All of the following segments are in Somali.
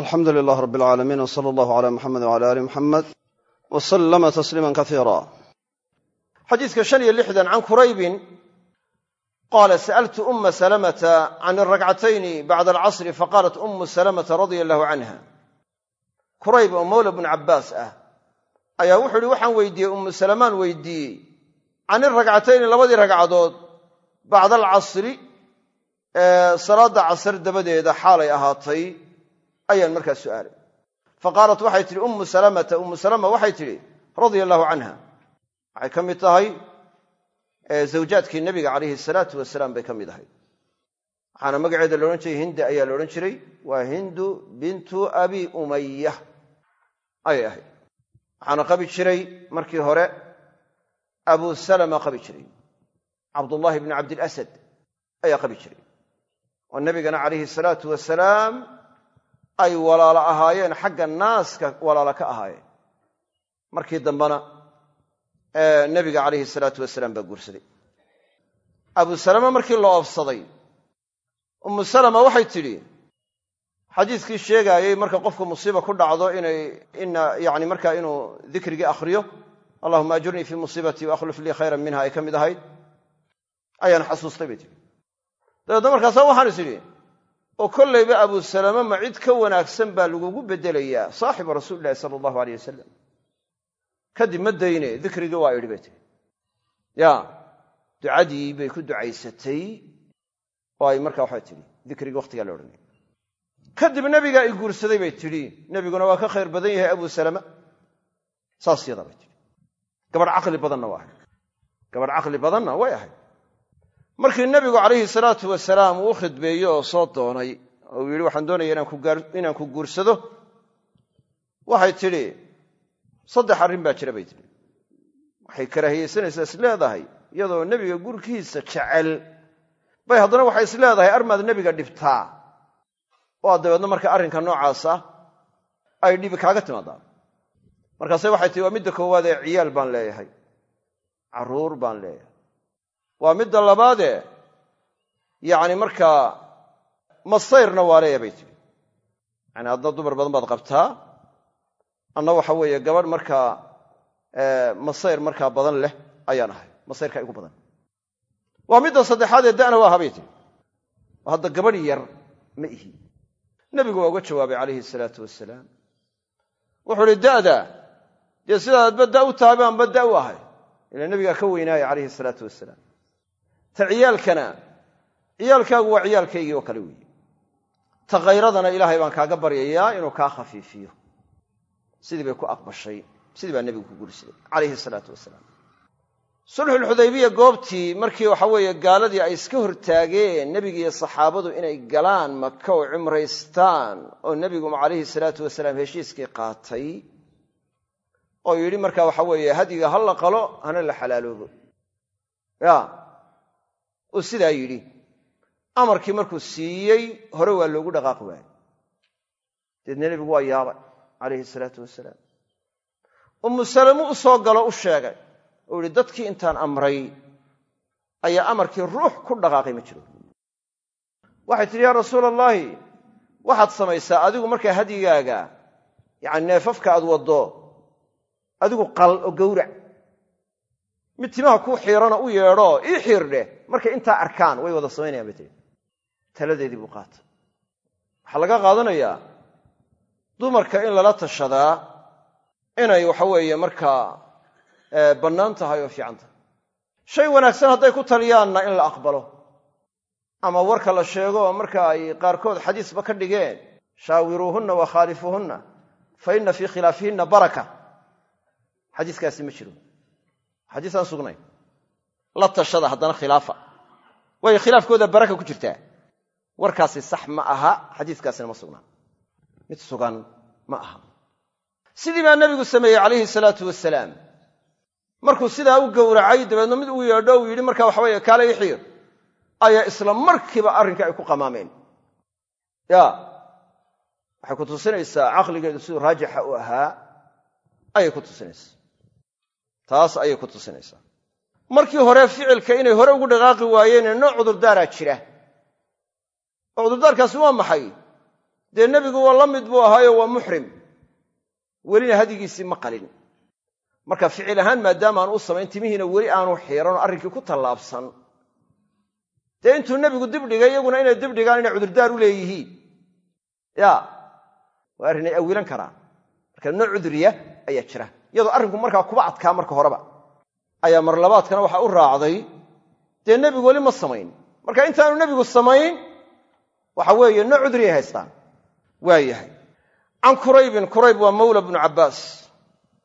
alxamdu lilah rab alcaalamiin w sala allahu ala muxamed wala ali muxamed w sallama tasliima kaiira xadiiska shan iyo lixdan can kuraybin qaala sa'altu uma salamata can alrakcatayni bacda alcasri faqaalat umu salamata radia allahu canha. Kurayb oo mawla bnu cabbaas ah ayaa wuxuu ihi waxaan weydiiyey ummu salamaan weydiiyey can irakcatayni labadii ragcadood bacda alcasri salaadda ayaan markaa su'aalay. Faqaalat waxay tidhi ummu salamata ummu salama waxay tidhi radia allahu canha. Waxay ka mid tahay zawjaadkii nebiga calayhi salaatu wasalaam bay ka mid ahayd. Waxaana magaceeda la odhan jiray hindi ayaa la odhan jiray. Waa hindu bintu abi umaya ayay ahayd. Waxaana qabi jiray markii hore abu salama qabi jiray. Cabdullaahi bni cabdilasad ayaa qabi jiray. Oo nebigana calayhi salaatu wasalaam ay walaalo ahaayeen xagga naaska walaalo ka ahaayeen. Markii dambena nebiga calayhi salaatu wasalaam baa guursaday. Abu salama markii la oobsaday ummu salama waxay tidhi xadiiskii sheegaayey marka qofku musiiba ku dhacdo inay ina yani markaa inuu dikrigii akhriyo allahuma ajurnii fii musiibatii wa akhluf lii khayran minha ay ka mid ahayd. Ayaan xasuustay bay tihi dabeedna markaasa waxaan is oo kollayba abu salama ma cid ka wanaagsan baa lagugu beddelayaa saaxibu rasuulilahi sala allahu aleyh wasalam kadib ma dayne dikrigii waa idhi bay tihi ya ducadii bay ku ducaysatay oo ay markaa waxay tidhi dikrigii wakhtigaa la odhanay. Kadib nebigaa i guursaday bay tidhi nebiguna waa ka khayr badan yahay abu salama. Saas yadaa bay tidhi gabadh caqli badanna waa ahayd. Gabadh caqli badanna way ahayd markii nebigu calayhi salaatu wasalaam uu u oo soo doonay oo uu yidhi waxaan doonaya inaan ku guursado. Waxay tidhi saddex arrin baa jira bay tidhi. Waxay karaahiyeysanaysaa is leedahay? Iyadoo nebiga gurkiisa jecel. Bay haddana waxay is leedahay armaad nebiga dhibtaa. Oo dabeedna marka arrinka noocaasa ay dhibi kaaga timaadaa markaase waxay tihi waa midda koowaad ee ciyaal baan leeyahay carruur baan leeyahay waa midda labaadee yacni markaa masayrna waa leeya bay tihi yani adna dumar badan baad qabtaa. Anna waxa weeye gabadh markaa masayr markaa badan leh ayaan ahay masayrka igu badan. Waa midda saddexaad ee da'na waa habay tihi hadda gabadh yar ma ihi. Nebigu waa uga jawaabay calayhi salaatu wasalaam wuxuu uhi da'da dee sidaadba da u tahay baanba da u ahay. Ila nebigaa ka weynaaya calayhi salaatu wasalaam ta ciyaalkana ciyaalkaagu waa ciyaalkaygii oo kale weeye. Ta khayradana ilaahay baan kaaga baryayaa inuu kaa khafiifiyo. Sidii bay ku aqbashay sidii baa nebigu ku guursaday calayhi salaatu wasalaam. Sulxulxudaybiya goobtii markii waxa weeye gaaladii ay iska hortaageen nebigiiyo saxaabadu inay galaan maka oo cimraystaan oo nebigu calayhi salaatu wasalaam heshiiskii qaatay oo yidhi marka waxa weeye hadiga ha la qalo hana la xalaaloobo. Ya uu sidaa yidhi amarkii markuu siiyey hore waa loogu dhaqaaqi waayey deedna nebigu waa yaabay calayhi salaatu wasalaam. Ummu salamu u soo galo u sheegay oo yihi dadkii intaan amray ayaa amarkii ruux ku dhaqaaqay ma jiro. Waxay tidhi yaa rasuula allaahi waxaad samaysaa adigu markaa hadyigaaga yacani neefafka aad waddo adigu qal oo gowrac mid timaha kuu xiirana u yeedho ii xiirdheh markay intaa arkaan way wada samaynayaan bay tihi taladeedii buu qaata waxaa laga qaadanayaa dumarka in lala tashadaa inay waxa weeye markaa bannaan tahay oo fiican tahay. Shay wanaagsan hadday ku taliyaanna in la aqbalo. Ama warka la sheego marka ay qaarkood xadiisba ka dhigeen shaawiruuhunna wa khaalifuuhunna fa inna fii khilaafihinna baraka. Xadiiskaasi ma jiro xadiis aan sugnayn la tashada haddana khilaafa. Waayo khilaafkooda baraka ku jirtaa. Warkaasi sax ma aha xadiiskaasina ma sugnaa mid sugan ma aha. Sidii baa nebigu sameeyey calayhi salaatu wasalaam markuu sidaa u gowracay dabeedna mid uu yeedho uu yidhi marka waxaweye kaale i xiir. Ayaa isla markiiba arrinkai ay ku qamaameen. Ya waxay ku tusinaysaa caqligeedu siduu raajixa u ahaa? Ayay ku tusinaysaa taas ayay ku tusinaysaa. Markii hore ficilka inay hore ugu dhaqaaqi waayeen nooc cudurdaaraa jira. Oo cudurdaarkaasi waa maxay? Dee nebigu waa la mid buu ahaayo waa muxrim welina hadigiisii ma qalin. Marka ficil ahaan maadaama aan u samayn timihiina weli aanu xiiran oo arrinkii ku tallaabsan. Dee intuu nebigu dibdhigay iyaguna inay dibdhigaan inay cudurdaar u leeyihiin. Ya waa arrinay awilan karaan. Marka nooc cudriya ayaa jira iyadoo arrinku markaa kuba adkaa marka horeba. Ayaa marlabaadkana waxaa u raacday dee nebigu weli ma samayn. Marka intaanu nebigu samayn waxa weeye nooc cudriyay haystaan waa yahay. Can kuraybin kurayb waa mawla bnu cabbaas.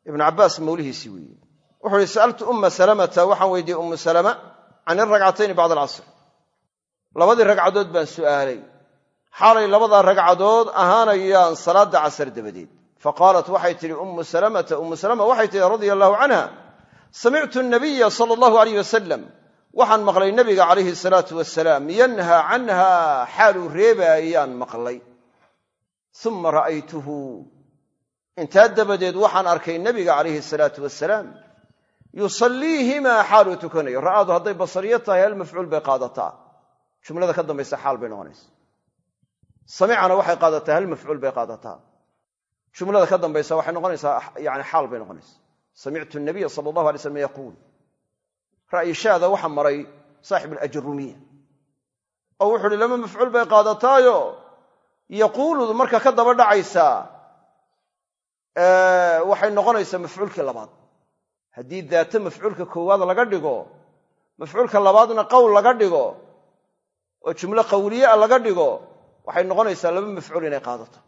Ibnu cabbaas mawlihiisii weeye. Wuxuu ihi sa'altu umma salamata waxaan weydiiyey ummu salama can iragcatayni bacda alcasr labadii ragcadood baan su'aalay. Xaalay labadaa ragcadood ahaanayaan salaadda casar dabadeed faqaalat waxay tidhi ummu salamata ummu salama waxay tidhi radia allahu canha samictu nabiya sala allahu alayh wasalam waxaan maqlay nebiga calayhi salaatu wasalaam yanhaa canha xaaluu reebaayaan maqlay uma ra'aytuhu intaa dabadeed waxaan arkay nebiga calayhi salaatu wasalaam yusalliihimaa xaaluu tukanayo ra'aadu hadday basariyo tahay hal mafcuul bay qaadataa jumlada ka dambaysa xaal bay noqonaysa samicana waxay qaadataa hal jumlada ka dambaysa waxay noqonaysaa yani xaal bay noqonaysa samictu nabiya sala allahu alay slam yaquul ra'yi shaada waxa maray saaxib alajrumiya. Oo wuxu uhi lama mafcuul bay qaadataayo. Yaquuludu marka ka daba dhacaysaa waxay noqonaysaa mafcuulkii labaad. Haddii daata mafcuulka koowaad laga dhigo mafcuulka labaadna qowl laga dhigo oo jumlo qawliye a laga dhigo waxay noqonaysaa laba mafcuul inay qaadato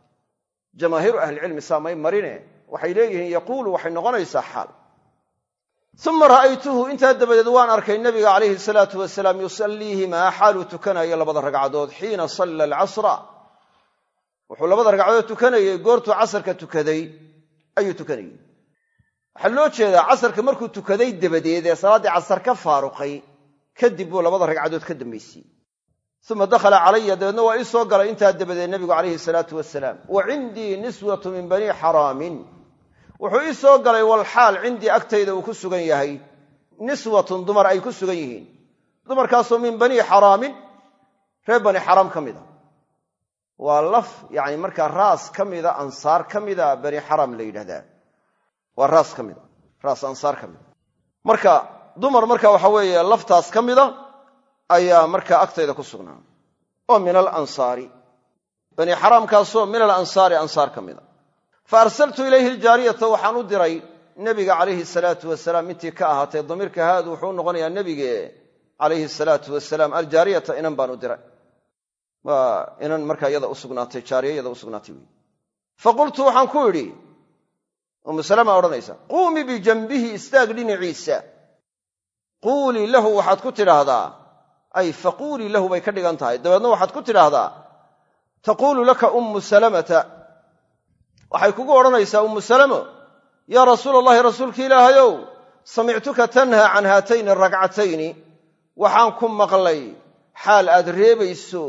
jamaahiiru ahlicilmi saamay marine waxay leeyihiin yaquulu waxay noqonaysaa xaal. Uma ra'aytuhu intaa dabadeed waan arkay nabiga calayhi salaatu wasalaam yusalliihimaa xaaluu tukanayo labada ragcadood xiina salla alcasra. Wuxuu labada ragcadood tukanayey goortuu casarka tukaday ayuu tukanayey waxaa loo jeedaa casarka markuu tukaday dabadeed ee salaaddii casar ka faaruqay kadib buu labada ragcadood ka dambaysiyey uma dakhala calaya dabeedna waa ii soo galay intaa dabadeed nebigu calayhi salaatu wasalaam wa cindii niswatu min banii xaraamin. Wuxuu ii soo galay walxaal cindii agtayda uu ku sugan yahay. Niswatun dumar ay ku sugan yihiin. Dumarkaasoo min banii xaraamin reer bani xaraam ka mida. Waa laf yani markaa raas ka mida ansaar ka mida bani xaraam la yidhahdaa. Waa raas ka mida raas ansaar ka mida. Marka dumar marka waxa weeye laftaas ka mida ayaa markaa agtayda ku sugnaa. oo min alansaari bani xaraamkaasoo min alansaari ansaar ka mida. Fa arsaltu ilayhi aljaariyata waxaan u diray nebiga calayhi salaatu wasalaam. Intii ka ahaatay damiirka haadu wuxuu noqonayaa nebige calayhi salaatu wasalaam. Aljaariyata inan baan u diray. Waa inan markaa iyada usugnaatay jaariya iyada usugnaatay wey fa qultu waxaan ku idhi umu salama odhanaysa quumii bijanbihi istaag dhinaciisa. Quulii lahu waxaad ku tidhaahdaa ay faquulii lahu bay ka dhigan tahay. Dabeedna waxaad ku tidhaahdaa taquulu laka ummu salamata. Waxay kugu odhanaysaa ummu salamo yaa rasuula allahi rasuulki ilaahayow samictuka tanha can haatayni ragcatayni. Waxaan ku maqlay xaal aad reebayso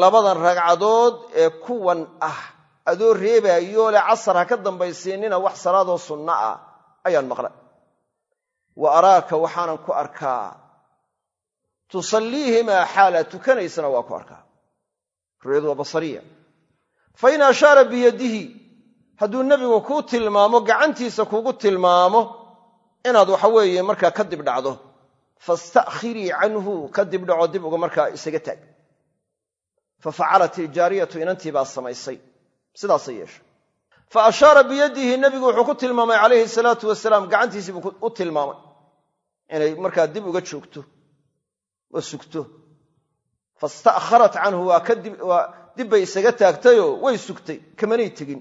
labadan ragcadood ee kuwan ah. Adoo reebaayoo le casar ha ka dambaysiinina wax salaadoo sunno ah ayaan maqlay. Wa araaka waxaanan ku arkaa tusalliihimaa xaalaad tukanaysana waa ku arkaa ru'yadu waa basariya. Fa in ashaara biyadihi hadduu nebigu kuu tilmaamo gacantiisa kugu tilmaamo inaad waxa weeye markaa ka dib dhacdo. Fasta'khirii canhu ka dib dhaco dib uga markaa isaga taag. Fa facalat iljaariyatu inantii baa samaysay. Sidaasay yeeshay. Fa ashaara biyadihi nebigu wuxuu ku tilmaamay calayhi salaatu wasalaam gacantiisii dib uga joogto oo sugto. Fasta'kharat canhu waa dib bay isaga taagtayoo way sugtay kamanay tegin.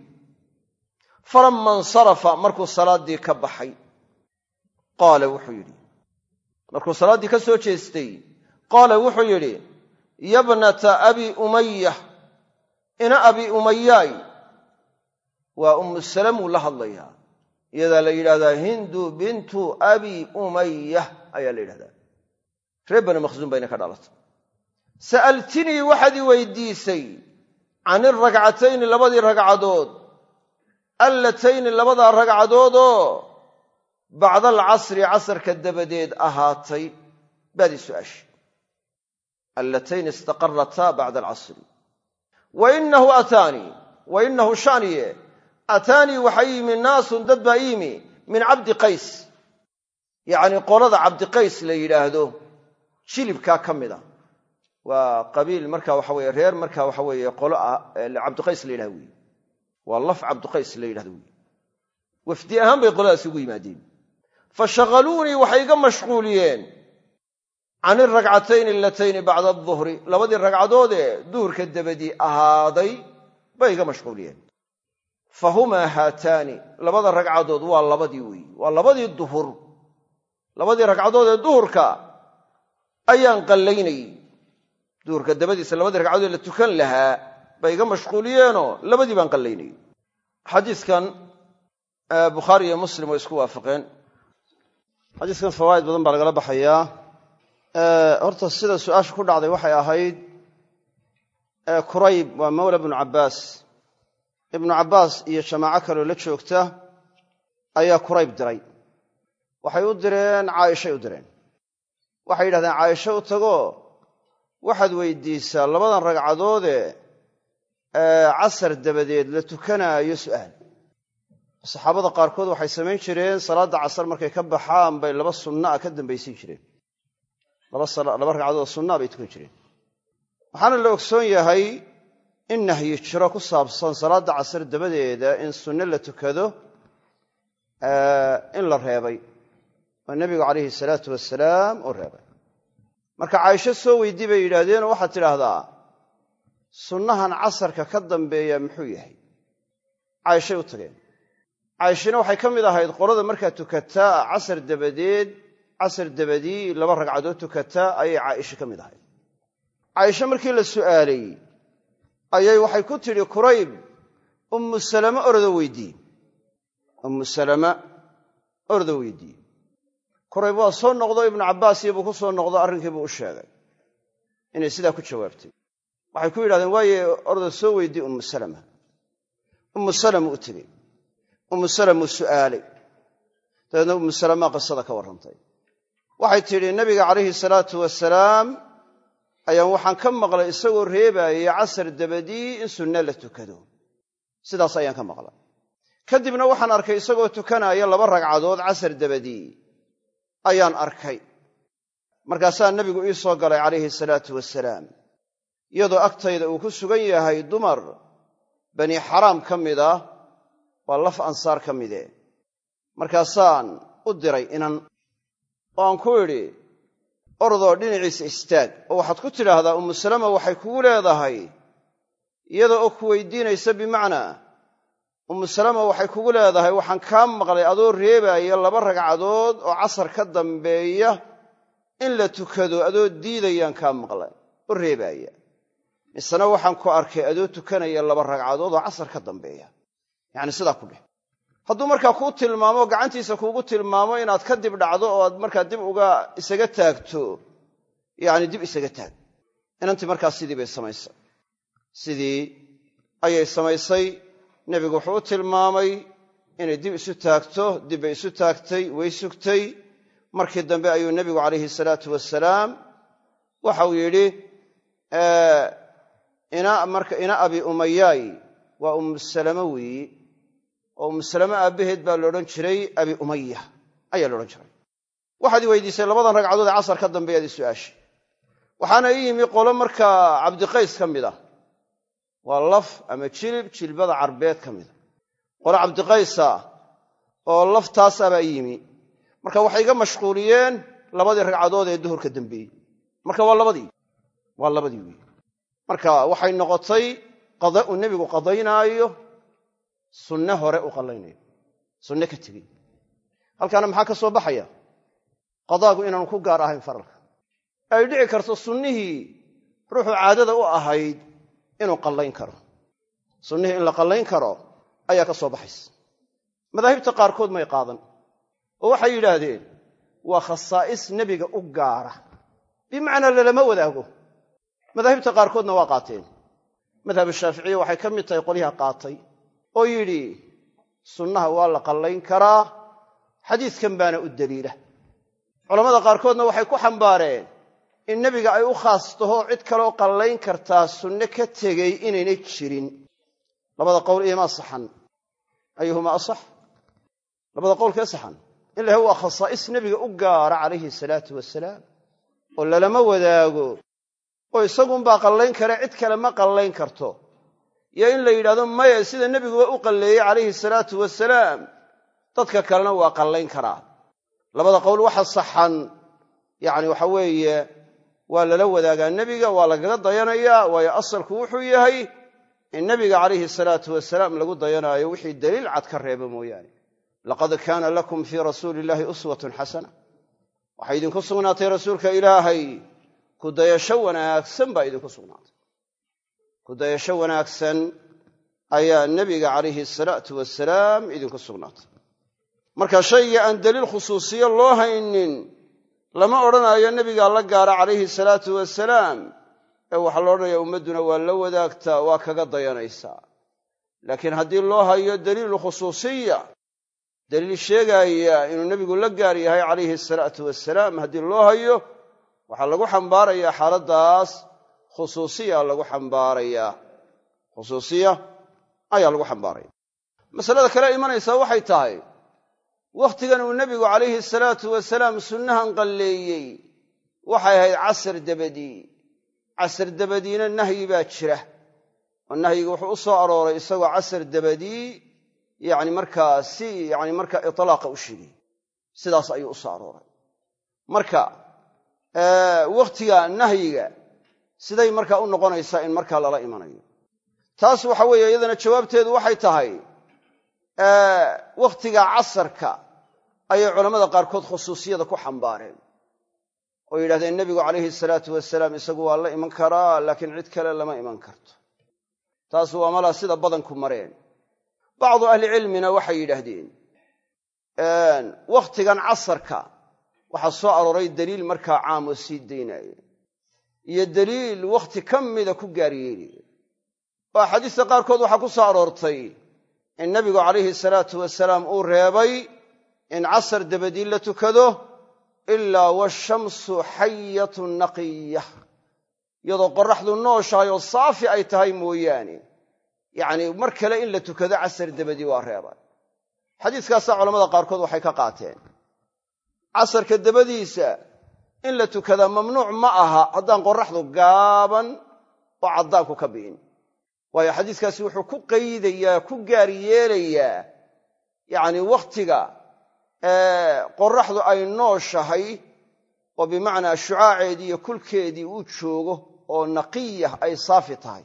Falamma insarafa markuu salaaddii ka baxay qaala wuxuu yidhi markuu salaaddii ka soo jeestay qaala wuxuu yidhi yabnata abi umaya ina abi umayaay waa ummu salamuu la hadlayaa iyadaa la yidhahdaa hindu bintu abi umaya ayaa la yidhahdaa reer bani bayna ka dhalatay sa'altinii waxaad i weydiisay can iragcatayni labadii ragcadood. Allatayni labadaa ragcadoodoo bacda alcasri casarka dabadeed ahaatay baad i su'aashay. Allatayni istaqarataa bacda alcasri. Wa inahu ataanii wa inahu shaniye. Ataanii waxaa yimi naasun dad baa yimi min cabdi qays. Yacni qolada cabdiqays la yidhaahdo jilibkaa ka mida waa qabiil marka waxa weye reer marka waxa weeye qolo cabdiqays la yidhahdo wey waa laf cabdiqays la yidhahdo wey wafdi ahaan bay qoladaas ugu yimaadeen. Fa shaqaluunii waxay iga mashquuliyeen. Can iragcatayni alatayni bacda aduhri labadii ragcadood ee duhurka dabadii ahaaday bay iga mashquuliyeen. Fa humaa haataani. Labada ragcadood waa labadii weyi waa labadii duhur. Labadii ragcadood ee duhurka ayaan qallaynayy duhurka dabadiisa labadii ragcadood la tukan lahaa bay iga mashquuliyeenoo labadii baan qallaynayy xadiiskan bukhaari iyo muslim way isku waafaqeen. Xadiiskan fawaa'id badan baa lagala baxayaa horta sida su'aasha ku dhacday waxay ahayd kurayb waa mawla bnu cabbaas. Ibnu cabbaas iyo jamaaco kaloo la joogta ayaa kurayb diray. Waxay u direen caaishay u direen waxay yidhahdeen caaisho u tagoo waxaad weydiisaa labadan ragcadoodee casar dabadeed la tukanaayo su'aal. Saxaabada qaarkood waxay samayn jireen salaadda casar markay ka baxaan bay laba sunna ka dambaysin jireen. Laba ragcadood sunnaa bay tukan jireen. Waxaana la ogsoon yahay in nahyi jiro ku saabsan salaadda casar dabadeeda in sunne la tukado in la reebay oo nebigu calayhi salaatu wasalaam uu reebay. Marka caaisho soo weydii bay yidhaahdeenoo waxaad tidhaahdaa sunnahan casarka ka dambeeya muxuu yahay? Caaishay u tageen. Caaishana waxay ka mid ahayd qolada markaa tukataa casar dabadeed casar dabadii laba ragcadood tukataa ayay caaisha ka mid ahayd. Caaisha markii la su'aalay ayay waxay ku tidhi kurayb ummu salama ordo weydii. Ummu salama ordo weydii kurayb waa soo noqdo ibnu cabbaas iyobuu ku soo noqdo arrinkiibuu u sheegay. Inay sidaa ku jawaabtay. Waxay ku yidhahdeen waaye orda soo weydii ummu salama. Ummu salama u tegey ummu salamuu su'aalay dabeedna ummu salama qisada ka warrantay. Waxay tidhi nabiga calayhi salaatu wasalaam ayaan waxaan ka maqlay isagoo reebaayay casar dabadii in sunne la tukado. Sidaas ayaan ka maqlay. Kadibna waxaan arkay isagoo tukanaaya laba ragcadood casar dabadii ayaan arkay. Markaasaa nebigu ii soo galay calayhi salaatu wasalaam iyadoo agtayda uu ku sugan yahay dumar bani xaraam ka mid ah waa laf ansaar ka mide markaasaan u diray inan oo aan ku idhi ordoo dhinaciisa istaag oo waxaad ku tidhaahdaa ummu salama waxay kugu leedahay iyada oo ku weydiinaysa bimacnaa ummu salama waxay kugu leedahay waxaan kaa maqlay adoo reebaaya laba ragcadood oo casar ka dambeeya in la tukado adoo diidayaan kaa maqlay oo reebaaya misena waxaan ku arkay adoo tukanaya laba ragcadood oo casar ka dambeeya. Yacni sidaa ku dheh. Hadduu markaa kuu tilmaamo gacantiisa kuugu tilmaamo inaad ka dib dhacdo oo aad markaa dib uga isaga taagto yacni dib isaga taag. Inantii markaa sidii bay samaysay. Sidii ayay samaysay nebigu wuxuu u tilmaamay inay dib isu taagto dib bay isu taagtay way sugtay. Markii dambe ayuu nebigu calayhi salaatu wasalaam waxau yidhi ina abi umayaay waa ummu salama weeyi. Oo ummu salame aabbaheed baa laodhan jiray abi umaya ayaa laodhan jiray. Waxaad i weydiisay labadan ragcadood ee casar ka dambeeyaad i su'aashay. Waxaana ii yimi qolo markaa cabdiqays ka mid ah waa laf ama jilib jilbada carbeed ka mida qolo cabdiqaysa oo laftaasabaa ii yimi. Marka waxay iga mashquuliyeen labadii ragcadood ee duhurka dambeeyey. Marka waa labadii. Waa labadii weyi marka waxay noqotay qada uu nebigu qadaynaayo sunne hore u qallaynayo sunne ka tegey. Halkaana maxaa ka soo baxaya? Qadaagu inaanu ku gaar ahayn faralka. Ay dhici karto sunnihii ruuxu caadada u ahayd inuu qallayn karo. Sunnihii in la qallayn karo ayaa ka soo baxaysa. Madaahibta qaarkood may qaadan oo waxay yidhaahdeen waa khasaa'is nebiga u gaara. Bimacnaa lalama wadaago. Madaahibta qaarkoodna waa qaateen. Madhab shaaficiya waxay ka mid tahay qolyaha qaatay oo yidhi sunnaha waa la qallayn karaa. Xadiidkan baana u daliila. Culammada qaarkoodna waxay ku xambaareen in nebiga ay u khaas taho cid kaloo qallayn kartaa sunne ka tegey inaynay jirin. Labada qowl iyomaa saxan? Ayuhumaa asax? Labada qowlkee saxan? In la yahay waa khasaa'is nebiga u gaara calayhi salaatu wasalaam oo lalama wadaago oo isagunbaa qallayn kare cid kale ma qallayn karto. Iyo in la yidhahdo maya sida nebiguba u qalleeyey calayhi salaatu wasalaam dadka kalena waa qallayn karaa. Labada qowl waxa saxan yacni waxa weeye waa lala wadaagaa nebiga waa lagaga dayanayaa waayo asalku wuxuu yahay in nebiga calayhi salaatu wasalaam lagu dayanaayo wixii daliil cad ka reeba mooyaane. Laqad kaana lakum fii rasuuli illaahi uswatun xasana. Waxaa idinku sugnaatay rasuulka ilaahay kudayasho wanaagsan baa idinku sugnaatay. Kudayasho wanaagsan ayaa nebiga calayhi salaatu wasalaam idinku sugnaatay. Marka shayga aan daliil khusuusiyo loo haynin lama odhanaayo nebigaa la gaara calayhi salaatu wasalaam ee waxaa la odhanaya ummadduna waa la wadaagtaa waa kaga dayanaysaa laakiin haddii loo hayo daliilu khusuusiya daliil sheegaaya inuu nebigu la gaar yahay calayhi salaatu wasalaam haddii loo hayo waxaa lagu xambaarayaa xaaladdaas khusuusiya lagu xambaarayaa khusuusiya ayaa lagu xambaaraya. Masalada kale imanaysaa waxay tahay wakhtigan uu nebigu calayhi salaatu wasalaam sunnahan qalleeyey. Waxay ahayd casar dabadii casar dabadiina nahyi baa jira. Oo nahyiga wuxuu u soo arooray isagoo casar dabadii yacni markaa si yacni markaa itlaaqa u sheegay sidaas ayuu u soo arooray. Marka wakhtiga nahyiga siday markaa u noqonaysaa in markaa lala imanayo. Taas waxa weeye iyadana jawaabteedu waxay tahay wakhtiga casarka ayay culammada qaarkood khusuusiyada ku xambaareen. Oo yidhahdeen nebigu calayhi salaatu wasalaam isagu waa la iman karaa laakiin cid kale lama iman karto. Taas waa malaa sida badanku mareen. Bacdu ahlicilmina waxay yidhaahdeen wakhtigan casarka waxaa soo arooray daliil markaa caam oo sii daynaya iyo daliil wakhti ka mida ku gaaryeelaya oo axaadiista qaarkood waxaa ku soo aroortay in nebigu calayhi salaatu wasalaam uu reebay in casar dabadii la tukado ilaa washamsu xayatun naqiya. Iyadoo qorraxdu nooshahay oo saafi ay tahay mooyaane. Yacnii mar kale in la tukado casar dabadii waa reebay xadiiskaasaa culamada qaarkood waxay ka qaateen. Casarka dabadiisa in la tukadaa mamnuuc ma aha haddaan qorraxdu gaaban oo caddaanku ka bi'in. Waayo xadiiskaasi wuxuu ku qaydayaa ku gaar yeelayaa yacnii wakhtiga qorraxdu ay nooshahay oo bimacnaa shucaaceedii iyo kulkeedii uu joogo oo naqiya ay saafi tahay.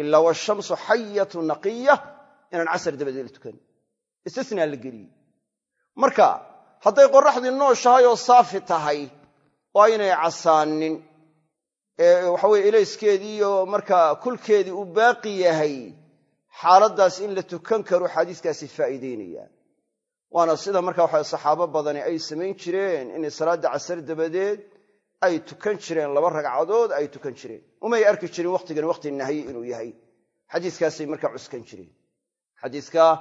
Ilaa washamsu xayatu naqiya inaan casar dabadii la tukan. Istisnaa la geliyey. Marka hadday qorraxdii nooshahay oo saafi tahay oo aynay casaanin. Waxaweye ilayskeedii iyo markaa kulkeedii uu baaqi yahay xaaladdaas in la tukan karo xadiiskaasi faa'iideynaya waana sida marka waxa saxaabo badani ay samayn jireen inay salaadda casar dabadeed ay tukan jireen laba ragcadood ay tukan jireen. Umay arki jirin wakhtigan wakhti nahyi inuu yahay. Xadiiskaasay markaa cuskan jireen. Xadiiskaa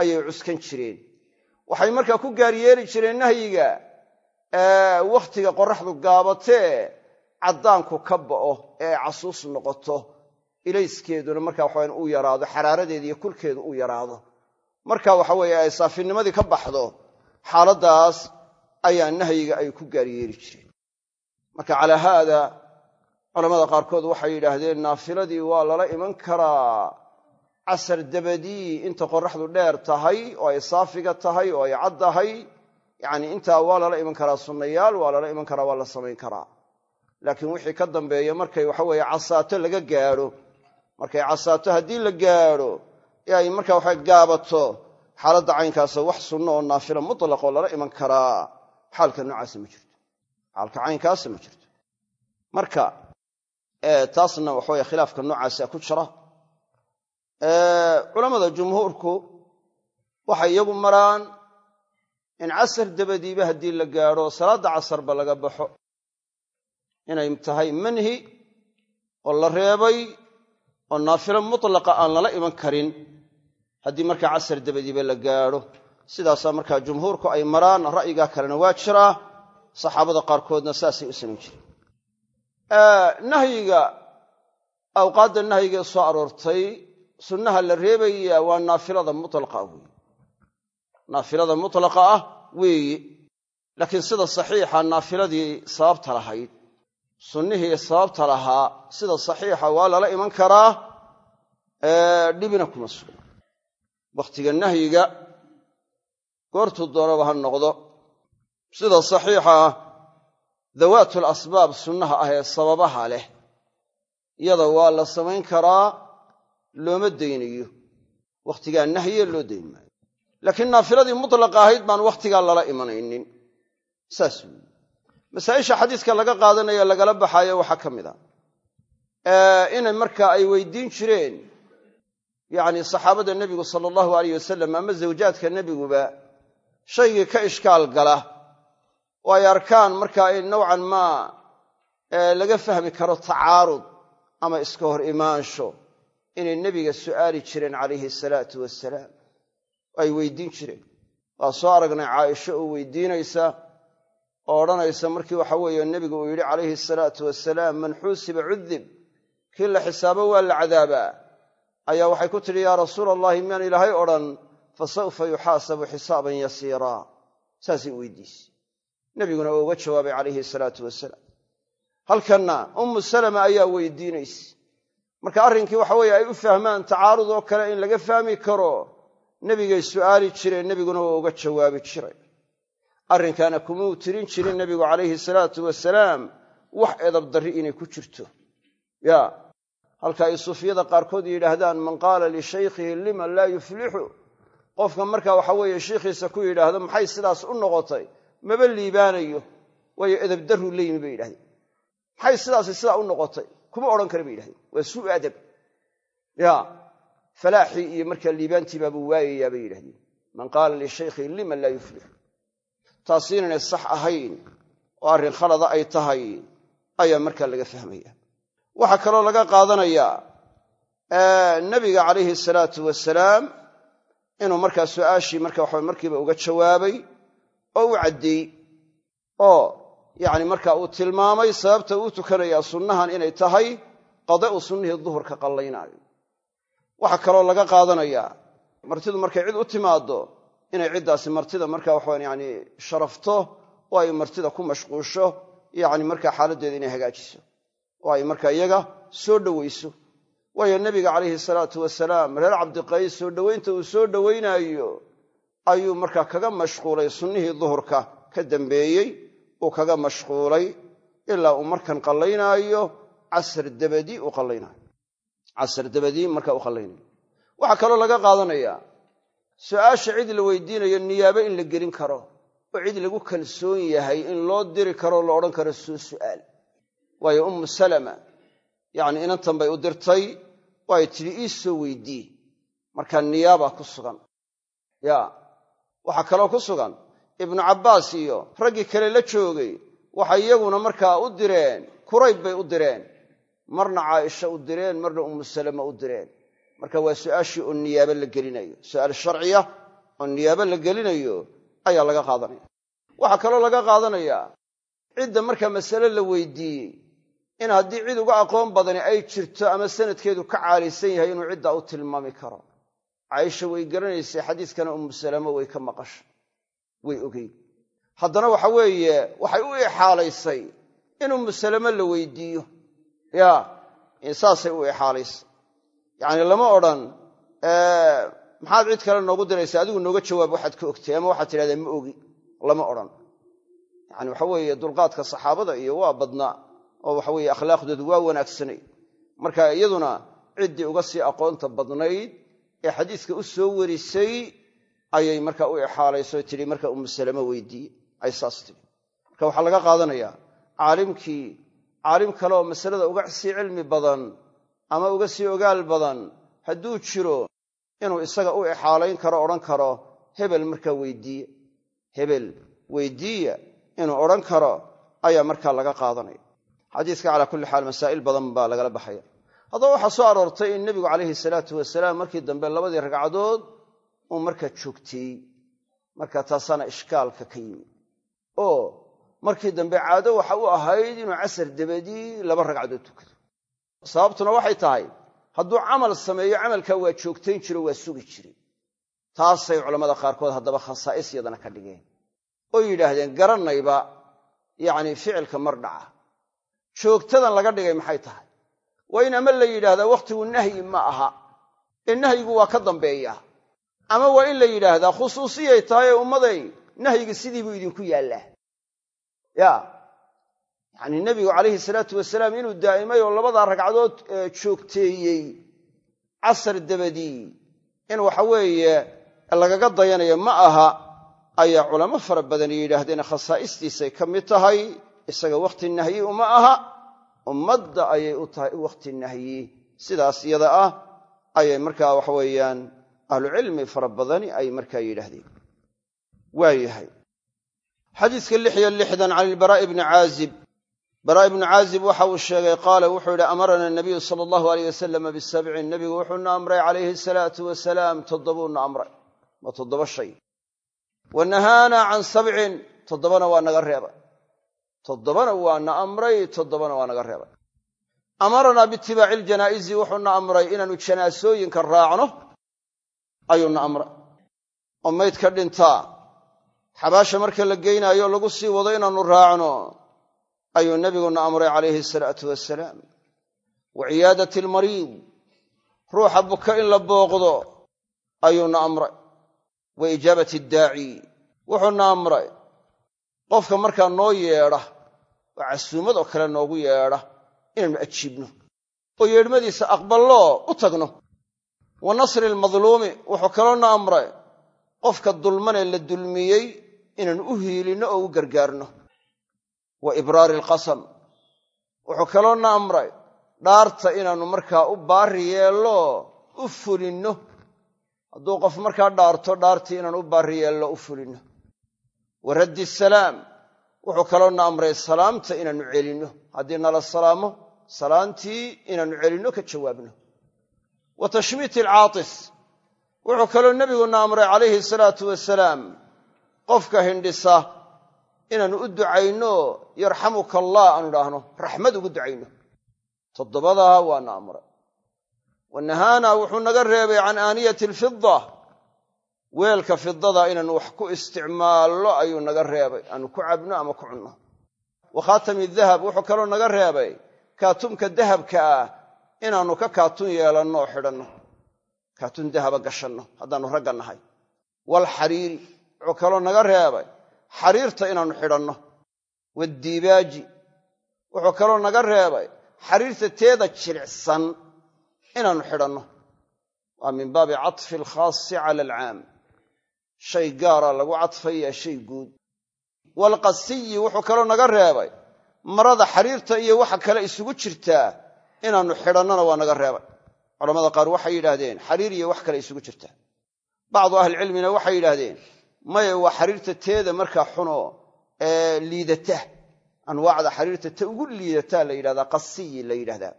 ayay cuskan jireen. Waxay markaa ku gaaryeeli jireen nahyiga wakhtiga qorraxdu gaabatee caddaanku ka ba'o ee casuus noqoto. Ilayskeeduna marka waxawan uu yaraado xaraaradeeda iyo kulkeedu uu yaraado marka waxa weeye ay saafinimadii ka baxdo xaaladdaas ayaa nahyiga ay ku gaaryeeli jireen. Marka calaa haada culamada qaarkood waxay yidhaahdeen naafiladii waa lala iman karaa. Casar dabadii inta qorraxdu dheer tahay oo ay saafiga tahay oo ay caddahay yacnii intaa waa lala iman karaa sunnayaal waa lala iman karaa waa la samayn karaa. Laakiin wixii ka dambeeya markay waxaweeye casaato laga gaadho markay casaato haddii la gaadho ee ay markaa waxa gaabato xaaladda caynkaasa wax sunno oo naafila mutlaqoo lala iman karaa xaalka noocaasa ma jirto. Xaalka caynkaasa ma jirto. Marka taasna waxaweye khilaafka noocaasa ku jira. Culammada jumhuurku waxay iyagu maraan in casar dabadiiba haddii la gaadho salaadda casarba laga baxo. Inay tahay manhi oo la reebay oo naafilo mutlaqa aan lala iman karin haddii markaa casar dabadiiba la gaadho. Sidaasaa markaa jumhuurku ay maraan ra'yigaa kalena waa jiraa saxaabada qaarkoodna saasay u samayn jireen. Nahyiga awqaadda nahyigae soo aroortay sunnaha la reebaya waa naafilada mutlaqa wey naafilada mutlaqa ah weeye. Laakiin sida saxiixa naafiladii sababta lahayd sunnihii sababta lahaa sida saxiixa waa lala iman karaa dhibina kuma sugna wakhtiga nahyiga goortuu doonaba ha noqdo. Sida saxiixa dawaatul asbaab sunnaha ah ee sababaha leh. Yada waa la samayn karaa looma daynayo wakhtigaa nahye loo dayn maayo. Laakiin naafiladii mutlaqa ahayd baan wakhtigaa lala imanaynin. Saas weeye masaa'isha xadiiska laga qaadanaya lagala baxaayo waxaa ka mid a. Inay markaa ay weydiin jireen yacni saxaabada nebigu sala allahu alayh wasalam ama zawjaadka nebiguba shaygii ka ishkaal gala. Oo ay arkaan markaa in nowcan maa laga fahmi karo tacaarud ama iska hor imaansho inay nebiga su'aali jireen calayhi asalaatu wasalaam ay weydiin jireen. Waa soo aragnay caaisho oo weydiinaysa oo markii waxa weeye nebigu uu yidhi calayhi asalaatu wasalaam man xuusiba cudib kii la xisaabo waa la cadaabaa. Ayaa waxay ku tidhi yaa rasuula allahi miyaan ilaahay odhan fa sawfa yuxaasabu xisaaban yasiiraa saasay weydiisay. Nebiguna oo uga jawaabay calayhi salaatu wasalaam halkanna ummu salama ayaa weydiinaysa. Marka arrinkii waxa weeye ay u fahmaan tacaarud oo kale in laga fahmi karo nebigay su'aali jireen nebiguna waa uga jawaabi jiray arrinkaana kumuu tirin jirin nebigu calayhi salaatu wasalaam wax edabdarri inay ku jirto. Ya halka ay suufiyada qaarkood yidhaahdaan man qaala lishaykhihi lima laa yuflixu qofka marka waxa weeye shiikhiisa ku yidhaahdo maxay sidaas u noqotay? Maba liibaanayo? Waayo edabdarruu la yimi bay yidhahdeen. Maxay sidaasi sidaa u noqotay? Kuma odhan kara bay yidhahdeen. Waa suu adab. Ya falaaxii iyo markaa liibaantii baabuu waayayaa bay yidhahdeen. Man qaala lishaykhihi lima laa yuflixu taasi inaynay sax ahayn oo arrin khalada ay tahay ayaa markaa laga fahmaya. Waxaa kaloo laga qaadanayaa nabiga calayhi salaatu wasalaam inuu markaa su'aashii marka waxa markiiba uga jawaabay oo u caddeey oo yacni marka uu tilmaamay sababta uu tukanayaa sunnahan inay tahay qade uu sunnihii duhurka qallaynaayo waxaa kaloo laga qaadanayaa martidu markay cid u timaaddo inay ciddaasi martida marka waxaan yani sharafto oo ay martida ku mashquusho yacni markaa xaaladdeeda inay hagaajiso. Oo ay markaa iyaga soo dhowayso waayo nebiga calayhi salaatu wasalaam reer cabdiqays soo dhowaynta uu soo dhowaynaayo ayuu markaa kaga mashquulay sunnihii duhurka. Ka dambeeyey uu kaga mashquulay ilaa uu markan qallaynaayo casr dabadii uu qallaynaayo. Casr dabadii marka uu qallaynayo waxaa kaloo laga qaadanayaa su'aasha cid la weydiinayo niyaabo in la gelin karo oo cid lagu kalsoon yahay in loo diri karoo la odhan karo soo su'aal. Waayo ummu salama yacni inantan bay u dirtay oo ay tidhi ii soo weydii markaa niyaaba ku sugan. Ya waxaa kaloo ku sugan ibnu cabbaas iyo raggii kale la joogay waxay iyaguna markaa u direen kurayb bay u direen. Marna caaisha u direen marna ummu salama u direen marka waa su'aashii oo niyaabo la gelinayo. Su'aal sharciya oo niyaabo la gelinayo ayaa laga qaadanaya. Waxaa kaloo laga qaadanayaa cidda markaa masale la weydiiyey in haddii cid uga aqoon badani ay jirto ama sanadkeedu ka caalisan yahay inuu ciddaa u tilmaami karo. Caaisha way garanaysay xadiiskana ummu salamo way ka maqashay way ogeyd haddana waxa weeye waxay u ixaalaysay in ummu salamo la weydiiyo. Ya saasay u ixaalaysay yacni lama odhan maxaad cid kale noogu diraysa adigu nooga jawaab waxaad ka ogtay ama waxaad tidhahdaa ma ogi lama odhan. Yani waxa weeye dulqaadka saxaabada iyo waa badnaa oo waxa weeye akhlaaqdoodu waa wanaagsanay. Marka iyaduna ciddii uga sii aqoonta badnayd ee xadiiska u soo warisay ayay marka u ixaalayso tidhi marka ummu salamo weydiiye ay saas tidhi. Marka waxaa laga qaadanayaa caalimkii caalim kale oo masalada uga sii cilmi badan ama uga sii ogaal badan hadduu jiro inuu isaga u ixaalayn karo odhan karo hebel markaa weydiiye hebel weydiiya inuu odhan karo ayaa markaa laga qaadanaya. Xadiiska calaa kulli xaal masaa'il badan baa lagala baxaya. Haddaba waxaa soo aroortay in nebigu calayhi salaatu wasalaam markii dambe labadii ragcadood uu markaa joogteeyey marka taasaana ishkaalka ka yimi oo markii dambe caado waxa u ahayd inuu casar dabadii laba ragcadood tukado sababtuna waxay tahay hadduu camal sameeyo camalkaa waa joogtayn jiro waa sugi jiray. Taasay culammada qaarkood haddaba khasaa'is yadana ka dhigeen. Oo yidhaahdeen garanayba yacni ficilka mar dhaca. Joogtadan laga dhigay maxay tahay? Waa in ama la yidhaahdaa wakhtigu nahyi ma aha. Ee nahyigu waa ka dambeeya. Ama waa in la yidhaahdaa khusuusiyay tahay ee ummaday nahyiga sidii buu idinku yaallaa ya yacnii nebigu calayhi salaatu wasalaam inuu daa'imay oo labadaa ragcadood joogteeyey casar dabadii in waxa weeye lagaga dayanayo ma aha ayaa culamo fara badan yidhaahdeen khasaa'istiisay ka mid tahay isaga wakhti nahyi uma aha ummadda ayay u tahay wakhti nahyi. Sidaas iyada ah ayay markaa waxa weeyaan ahlucilmi fara badani ay markaa yidhaahdeen. Waayahay xadiiska lix iyo lixdan can ilbaraa'i bni baraa ibnu caazib waxa uu sheegay qaala wuxuu yidhi amarana nabiyu sala allahu aleyh wasalama bisabcin nebigu wuxuuna amray calayhi asalaatu wasalaam toddobuuna amray waa toddoba shay. Wa nahaana can sabcin toddobana waa naga reebay toddobana waana amray toddobana waa naga reebay amaranaa biitibaaci iljanaa'izi wuxuuna amray inaannu janaasooyinka raacno ayuuna amray. Oo maydka dhintaa xabaasha marka la geynaayo lagu sii wado inaannu raacno ayuu nebiguna amray calayhi salaatu wasalaam wa ciyaadati almariid ruuxa buka in la booqdo ayuuna amray. Wa ijaabati addaaci wuxuuna amray. Qofka markaa noo yeedha oo casuumad oo kale noogu yeedha inaannu ajiibno oo yeedhmadiisa aqballoo u tagno. Wa nasri almadluumi wuxuu kaloona amray. Qofka dulmanee la dulmiyey inaannu u hiilinno oo u gargaarno wa ibraari alqasam wuxuu kaloona amray dhaarta inaannu markaa u baari yeello u fulinno. Hadduu qof markaa dhaarto dhaartii inaannu u baari yeello u fulinno. Wa raddi asalaam wuxuu kaloona amray salaamta inaannu celinno. Haddii nala salaamo salaantii inaannu celinno ka jawaabno. Wa tashmiiti alcaatis. Wuxuu kaloo nebiguna amray calayhi salaatu wasalaam qofka hindhisa inaannu u ducayno yarxamuka allah aanu idhaahno raxmad ugu ducayno. Toddobadaa waana amray. Wa nahaana wuxuu naga reebay can aaniyati alfida weelka fidada inaannu wax ku isticmaallo ayuu naga reebay. Aanu ku cabno ama ku cunno. Wa khaatami dahab wuxuu kaloo naga reebay kaatumka dahabka ah inaannu ka kaatun yeelanno oo xidhanno. Kaatun dahaba gashanno haddaannu ragga nahay. Waalxariiri wuxuu kaloo naga reebay xariirta inaannu xidhanno. Waaddiibaaji wuxuu kaloo naga reebay xariirta teeda jilicsan inaannu xidhanno. Waa min baabi catfi alkhaasi cala alcaam. Shay gaara lagu cadfaya shay guud. Waalqasiyi wuxuu kaloo naga reebay marada xariirta iyo waxa kale isugu jirtaa inaannu xidhannona waa naga reebay. Culamada qaar waxay yidhaahdeen xariir iyo wax kale isugu jirtaa bacdu ahlicilmina waxay yidhaahdeen maya waa xariirta teeda markaa xuno ee liidata. Anwaacda xariirta ta ugu liidataa la yidhahdaa qasiyi la yidhahdaa.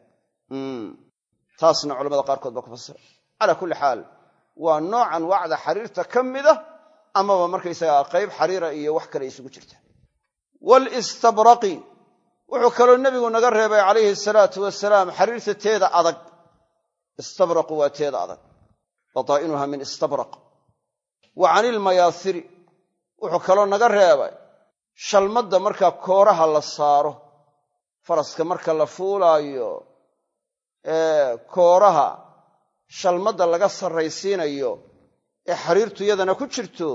Taasna culamada qaarkood baa ku fasira. Calaa kulli xaal waa nooc anwaacda xariirta ka mida amaba markaysagaa qayb xariira iyo wax kale isugu jirta. Walistabraqi wuxuu kaloo nebigu naga reebay calayhi salaatu wasalaam xariirta teeda adag. Istabraqu waa teeda adag. Bataa'inuha min istabraq wa cani ilmayaasiri wuxuu kaloo naga reebay shalmadda markaa kooraha la saaro faraska marka la fuulaayo ee kooraha shalmadda laga sarraysiinayo ee xariirtu yadana ku jirto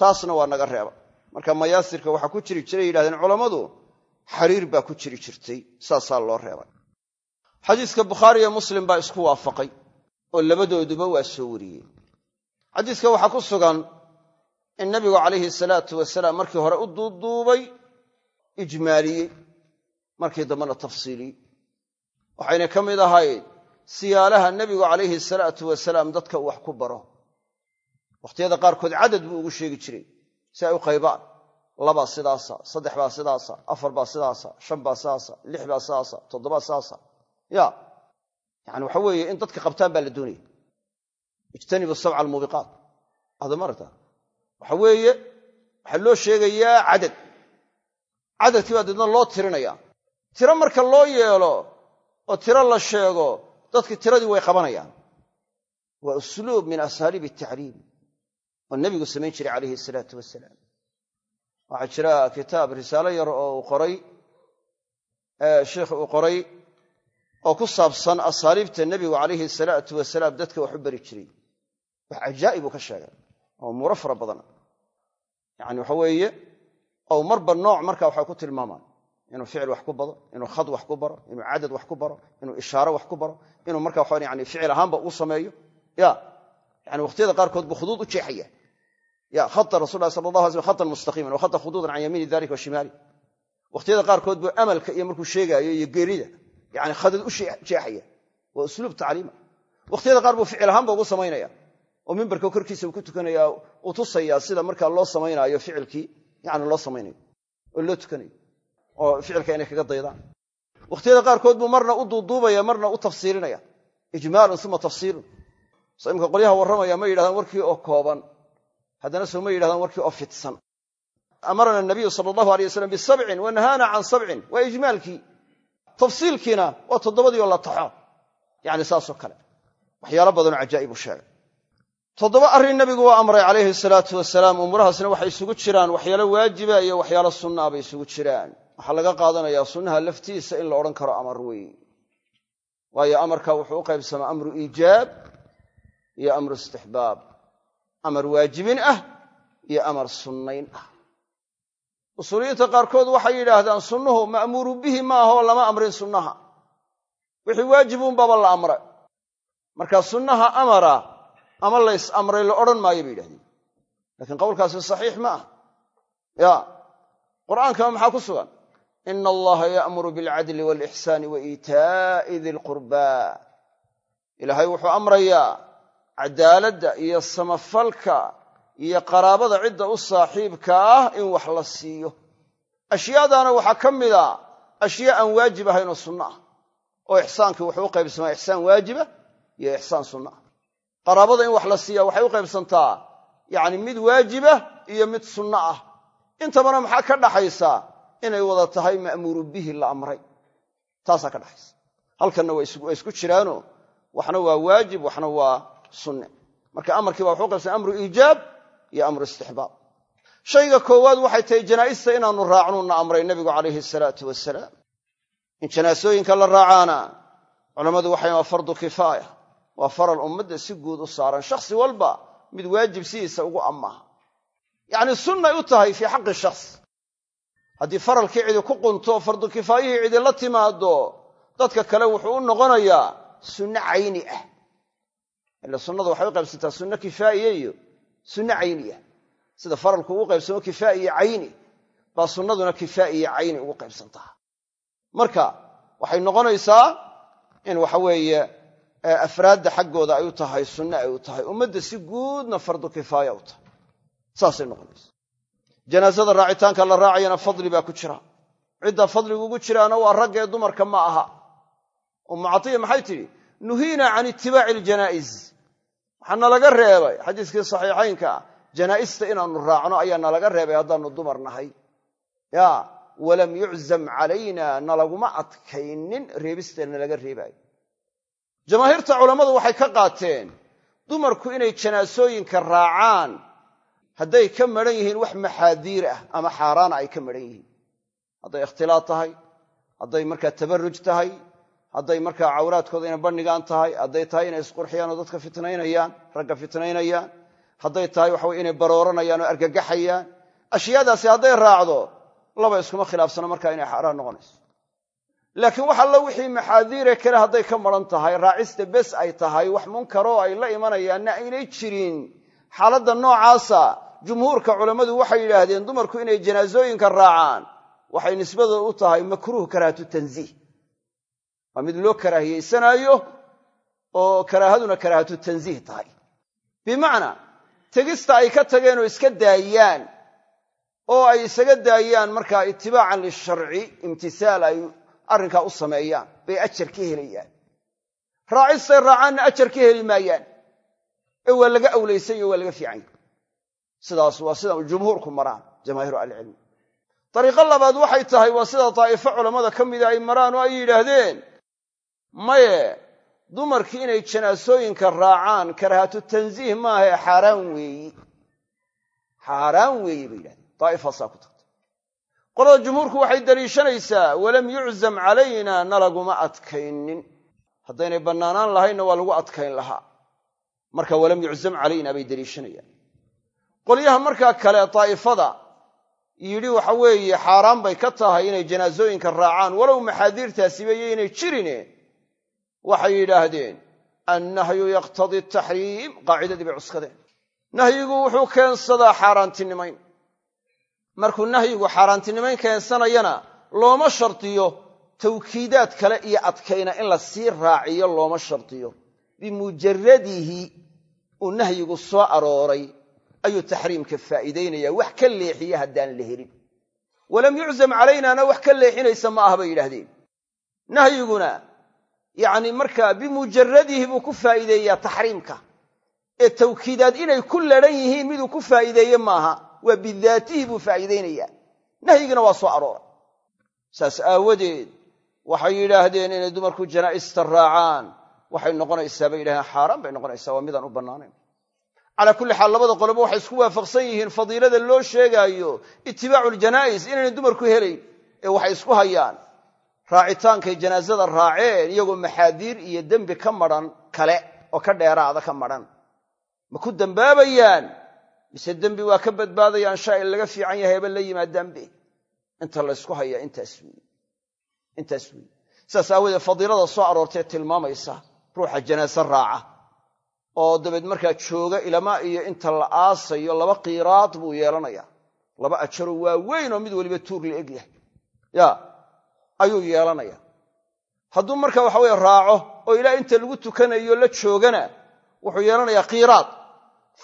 taasna waa naga reeba marka mayaasirka waxaa ku jiri jiray yidhahdeen culammadu xariir baa ku jiri jirtay saasaa loo reebay. Xadiiska bukhaari iyo muslim baa isku waafaqay oo labadooduba waa soo wariyey xadiiska waxaa ku sugan in nabigu calayhi salaatu wasalaam markii hore u duuduubay ijmaaliyey markii dambena tafsiiliyey. Waxayna ka mid ahayd siyaalaha nebigu calayhi salaatu wasalaam dadka wax ku baro. Wakhtiyada qaarkood cadad buu ugu sheegi jiray si ay u qaybaan. Labaa sidaasa saddex baa sidaasa afar baa sidaasa shan baa sidaasa lix baa sidaasa toddobaa sidaasa. Ya yani waxa weeye in dadka qabtaan baa la doonaya ijtanibu sabca almuubiqaat ahda marata waxa weeye waxaa loo sheegayaa cadad. Cadadkii baa deedna loo tirinaya tiro marka loo yeelo oo tiro la sheego dadki tiradii way qabanayaan. Waa usluub min asaaliib atacliim oo nebigu samayn jiray calayhi salaatu wasalaam waxaa jira kitaab risaalo yar oo uu qoray sheikh uu qoray oo ku saabsan asaaliibta nebigu calayhi salaatu wasalaam dadka wax u beri jiray wax cajaa'ib uu ka sheegay oo umuuro fara badana yacani waxa weeye ou marba nooc marka waxa ku tilmaamaan inuu ficil wax ku baro inuu khad wax ku baro inuu cadad wax ku baro inuu ishaaro wax ku baro inuu marka waxa yani ficil ahaanba uu sameeyo ya yani waqhtiyada qaarkood buu khuduud u jeexaya ya khata rasul sala allah alay slam khatan mustaqiiman wa khata khuduudan can yamiini dalika wa shimaali qaarkood buu amalka iyo markuu sheegaayo iyo geerida yani khadad u jeexaya waa usluub tacliima waqhtiyada qaar buu ficil ahaanba ugu samaynaya oo mimbarka korkiisa uu ku tukanaya uu tusaya sida markaa loo samaynaayo ficilkii yani loo samaynayo oo loo tukanayo oo ficilka inay kaga daydaan. Wakhtiyada qaarkood buu marna u duuduubaya marna u tafsiirinaya. Ijmaalun uma tafsiilun so qolyaha warramaya ma yidhahdaan warkii oo kooban. Haddana soo ma yidhahdaan warkii oo fidsan. Amarana nabiyu sala allahu alay wasalam bisabcin wa nahaana can sabcin waa ijmaalkii. Tafsiilkiina waa toddobadii oo la taxo. Yani saasoo kale. Waxyaalo badanoo cajaa'ib u sheegay toddoba arrin nabigu waa amray calayhi salaatu wasalaam umuurahaasna waxay isugu jiraan waxyaalo waajiba iyo waxyaalo sunnaa bay isugu jiraan. Waxaa laga qaadanayaa sunnaha laftiisa in la odhan karo amar weyn. Waayo amarka wuxuu u qaybsamaa amru iijaab iyo amru istixbaab. Amar waajibin ah iyo amar sunnayn ah. Usuuliyiinta qaarkood waxay yidhaahdaan sunnuhu ma'muuru bihi maahoo lama amrin sunnaha. Wixii waajibuunbaba la amray. Marka sunnaha amara ama lays amray la odhan maayo bay yidhahdeen. Lakiin qowlkaasi saxiix ma ah ya qur'aankama maxaa ku sugan? Ina allaha ya'muru bilcadli waalixsaani wa di lqurbaa ilaahay wuxuu amrayaa cadaaladda iyo samafalka iyo qaraabada cidda u saaxiibka ah in wax la siiyo. Ashyaadaana waxaa ka mida ashyaa aan waajib ahayn oo sunno ah. Oo ixsaankii wuxuu u qaybsamaa ixsaan waajiba iyo ixsaan sunno ah qaraabada in wax la siiya waxay u qaybsantaa yacni mid waajiba iyo mid sunno ah. Intabana maxaa ka dhaxaysa? Inay wada tahay ma'muuru bihi la amray. Taasaa ka dhaxaysa. Halkanna waa isku jiraano. Waxna waa waajib waxna waa sunne. Marka amarkii baa wuxuu qaybsana amru iijaab iyo amru istixbaab. Shayga koowaad waxay tahay janaa'ista inaanu raacnuuna amray nebigu calayhi salaatu wasalaam in janaasooyinka la raacaana culammadu waxay fardu kifaaya waa faral ummadda si guud u saaran. Shakhsi walba mid waajib sidiisa ugu ammaha yacni sunnay u tahay fii xaqi shakhs. Haddii faralkii cidi ku qunto fardu kifaayihii cidi la timaado dadka kale wuxuu u noqonayaa sunno cayni ah. Ila sunnada waxay u qaybsantaa sunno kifaa'iye iyo sunno cayni ah. Sida faralku ugu qaybsamo kifaa'iye cayni baa sunnaduna kifaa'iye cayni ugu qaybsantaa. Marka waxay noqonaysaa in waxa weeye afraadda xaggooda ay u tahay sunne ay u tahay ummadda si guudna fardu kifaaya u tahay. Saasay noqonaysa. Janaasada raacitaanka la raacayana fadli baa ku jira. Cidda fadligu ugu jiraana waa raggee dumarka ma aha. Ummu catiya maxay tidhi? Nuhiina can itibaaci aljanaa'iz. Waxaa nalaga reebay xadiiskii saxiixaynka janaa'ista inaannu raacno ayaa nalaga reebay haddaannu dumar nahay. Ya walam yuczam calayna nalaguma adkaynin reebista nalaga reebaayo jamaahiirta culammadu waxay ka qaateen dumarku inay janaasooyinka raacaan hadday ka madhan yihiin wax maxaadiir ah ama xaaraana ay ka madhan yihiin. Hadday ikhtilaad tahay hadday markaa tabarruj tahay hadday markaa cawraadkooda inay bandhigaan tahay hadday tahay inay isqurxiyaan oo dadka fitnaynayaan ragga fitnaynayaan hadday tahay waxaweye inay barooranayaan oo argagaxayaan. Ashyaadaasi hadday raacdo laba iskuma khilaafsano markaa inay xaaraan noqonayso laakiin wax alla wixii maxaadiire kale hadday ka maran tahay raacista bes ay tahay wax munkaroo ay la imanayaanna aynay jirin. Xaaladda noocaasa jumhuurka culammadu waxay yidhaahdeen dumarku inay janaasooyinka raacaan waxay nisbadooda u tahay makruuh karaahatu tanziih. Waa mid loo karaahiyeysanaayo oo karaahaduna karaahatu tanziih tahay. Bimacnaa tegista ay ka tageen oo iska daayaan oo ay isaga daayaan markaa itibaacan lisharci imtisaal ay arrinkaa u sameeyaan bay ajar ka helayaan. Raacistay raacaanna ajar ka heli maayaan. Ee waa laga awlaysay iyo waa laga fiicanya sidaas waa sida jumhuurku maraan jamaahiiru ahlicilmi dariiqo labaad waxay tahay waa sida daa'ifo culammada ka mida ay maraan oo ay yidhaahdeen maye dumarkii inay janaasooyinka raacaan karaahatu tansiih maahae xaaraan weeyi. Xaaraan weeyi bay yidhahdeen daa'ifaasaa ku tagtay qolada jumhuurku waxay daliishanaysaa walam yuczam calayna na laguma adkaynin. Haddaynay bannaanaan lahaynna waa lagu adkayn lahaa. Marka walam yuczam calayna bay daliishanayaan qolyaha markaa kale daa'ifada yidhi waxa weeye xaaraan bay ka tahay inay janaasooyinka raacaan. Walow maxaadiirtaasiba yaynay jirine waxay yidhaahdeen. Annahyu yaqtadii ataxriim qaacidadii bay cuskadeen. Nahyigu wuxuu keensadaa xaaraantinimayn markuu nahyigu xaaraantinimayn keensanayana looma shardiyo tawkiidaad kale iyo adkayna in la sii raaciyo looma shardiyo. Bimujaradihi uu nahyigu soo arooray ayuu taxriimka faa'iidaynaya wax ka leexiya haddaan la helin. Walam yuczam calaynaana wax ka leexinaysa ma ah bay yidhaahdeen. Nahyiguna yacni markaa bimujaradihi buu ku faa'iideeyaa taxriimka. Ee tawkiidaad inay ku ladhan yihiin miduu ku faa'iideeye maaha waa bidaatihi buu faa'iideynayaa nahyigina waa soo arooray. Saas aawadeed waxay yidhaahdeen inay dumarku janaa'ista raacaan. Waxay noqonaysaa bay yidhahdeen xaaraan bay noqonaysaa waa midaan u bannaanayn. Calaa kulli xaal labada qoloba waxay isku waafaqsan yihiin fadiilada loo sheegaayo itibaacu ljanaa'is inaynay dumarku helayn ee waxay isku hayaan. Raacitaankay janaasada raaceen iyagoo maxaadiir iyo dembi ka madhan kale oo ka dheeraada ka madhan ma ku dembaabayaan mise dembi waa ka badbaadayaan shaa laga fiican yahayba la yimaadaanbe? Inta laysku hayaa intaas weeye. Intaas weeye. Sidaas aawoodee fadiilada soo aroortee tilmaamaysa ruuxa janaase raaca oo dabeed markaa jooga ilamaa iyo inta la aasayo laba qiiraad buu yeelanayaa laba ajaro waaweyn oo mid weliba tuur la eg yahay ya ayuu yeelanaya. Hadduu marka waxa weye raaco oo ilaa inta lagu tukanayo la joogana wuxuu yeelanayaa qiiraad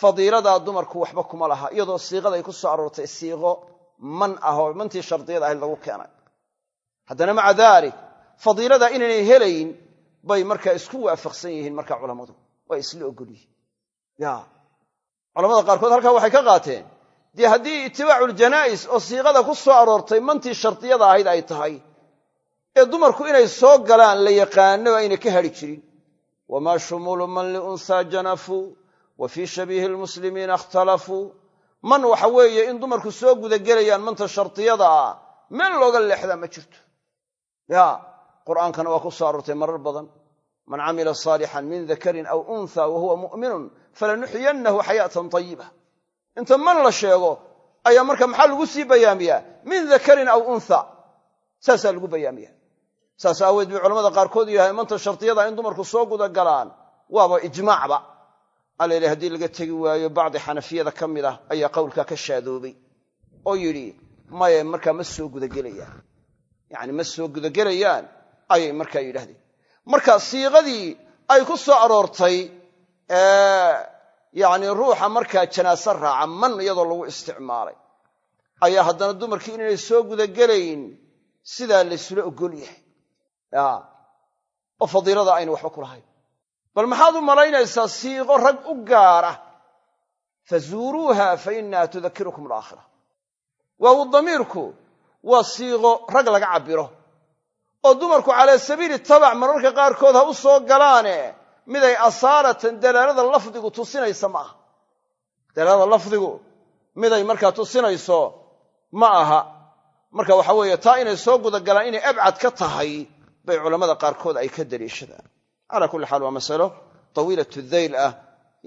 fadiiladaa dumarku waxba kuma laha iyadoo siiqaday ku soo aroortay siiqo man ah oo mantii shardiyada ahayd lagu keenay. Haddana maca daalik fadiiladaa inaynay helayn bay markaa isku waafaqsan yihiin marka culammadu waa isla ogol yihiin. Ya culamada qaarkood halkaa waxay ka qaateen dee haddii itibaaculjanaa'is oo siiqada ku soo aroortay mantii shardiyada ahayd ay tahay ee dumarku inay soo galaan la yaqaano ayna ka hadhi jirin. Wamaa shumuulu man liunsaa janafuu wa fii shabiihi lmuslimiina ikhtalafuu man waxa weeye in dumarku soo gudagelayaan manta shardiyada ah meel looga leexdaa ma jirto. Ya qur'aankana waa ku soo aroortay marar badan. Man camila saalixan min dakarin aw unha wa huwa mu'minun falanuxyiyannahu xayaatan tayiba inta man la sheego ayaa marka maxaa lagu sii bayaamiyaa min dakarin aw unha saasaa lagu bayaamiya. Saas aaweed bay culamada qaarkood yahay manta shardiyada in dumarku soo guda galaan waaba ijmaacba alele haddii laga tegi waayo bacdi xanafiyada ka mid ah ayaa qowlkaa ka shaadoobay oo yidhi maye markaa ma soo gudagelayaan. Yacni ma soo gudagelayaan ayay markaa yidhahdeen marka siiqadii ay ku soo aroortay yacni ruuxa markaa janaase raaca man iyadoo lagu isticmaalay ayaa haddana dumarkii inaynay soo gudagelayn sidaa laysula ogol yahay. Oo fadiilada ayna waxba ku lahayn bal maxaad u malaynaysaa siiqo rag u gaara fazuuruuha fa inaha tudakirukum alaakhira. Waawu damiirku waa siiqo rag laga cabbiro. Oo dumarku calaa sabiili tabac mararka qaarkood ha u soo galaane. Miday asaaratan dalaalada lafdigu tusinaysa ma aha. Dalaalada lafdigu miday markaa tusinayso ma aha. Marka waxa weeye taa inay soo gudagalaan inay abcad ka tahay bay culammada qaarkood ay ka daliishadaan calaa kulli xaal waa masalo tawiilatu dayl ah.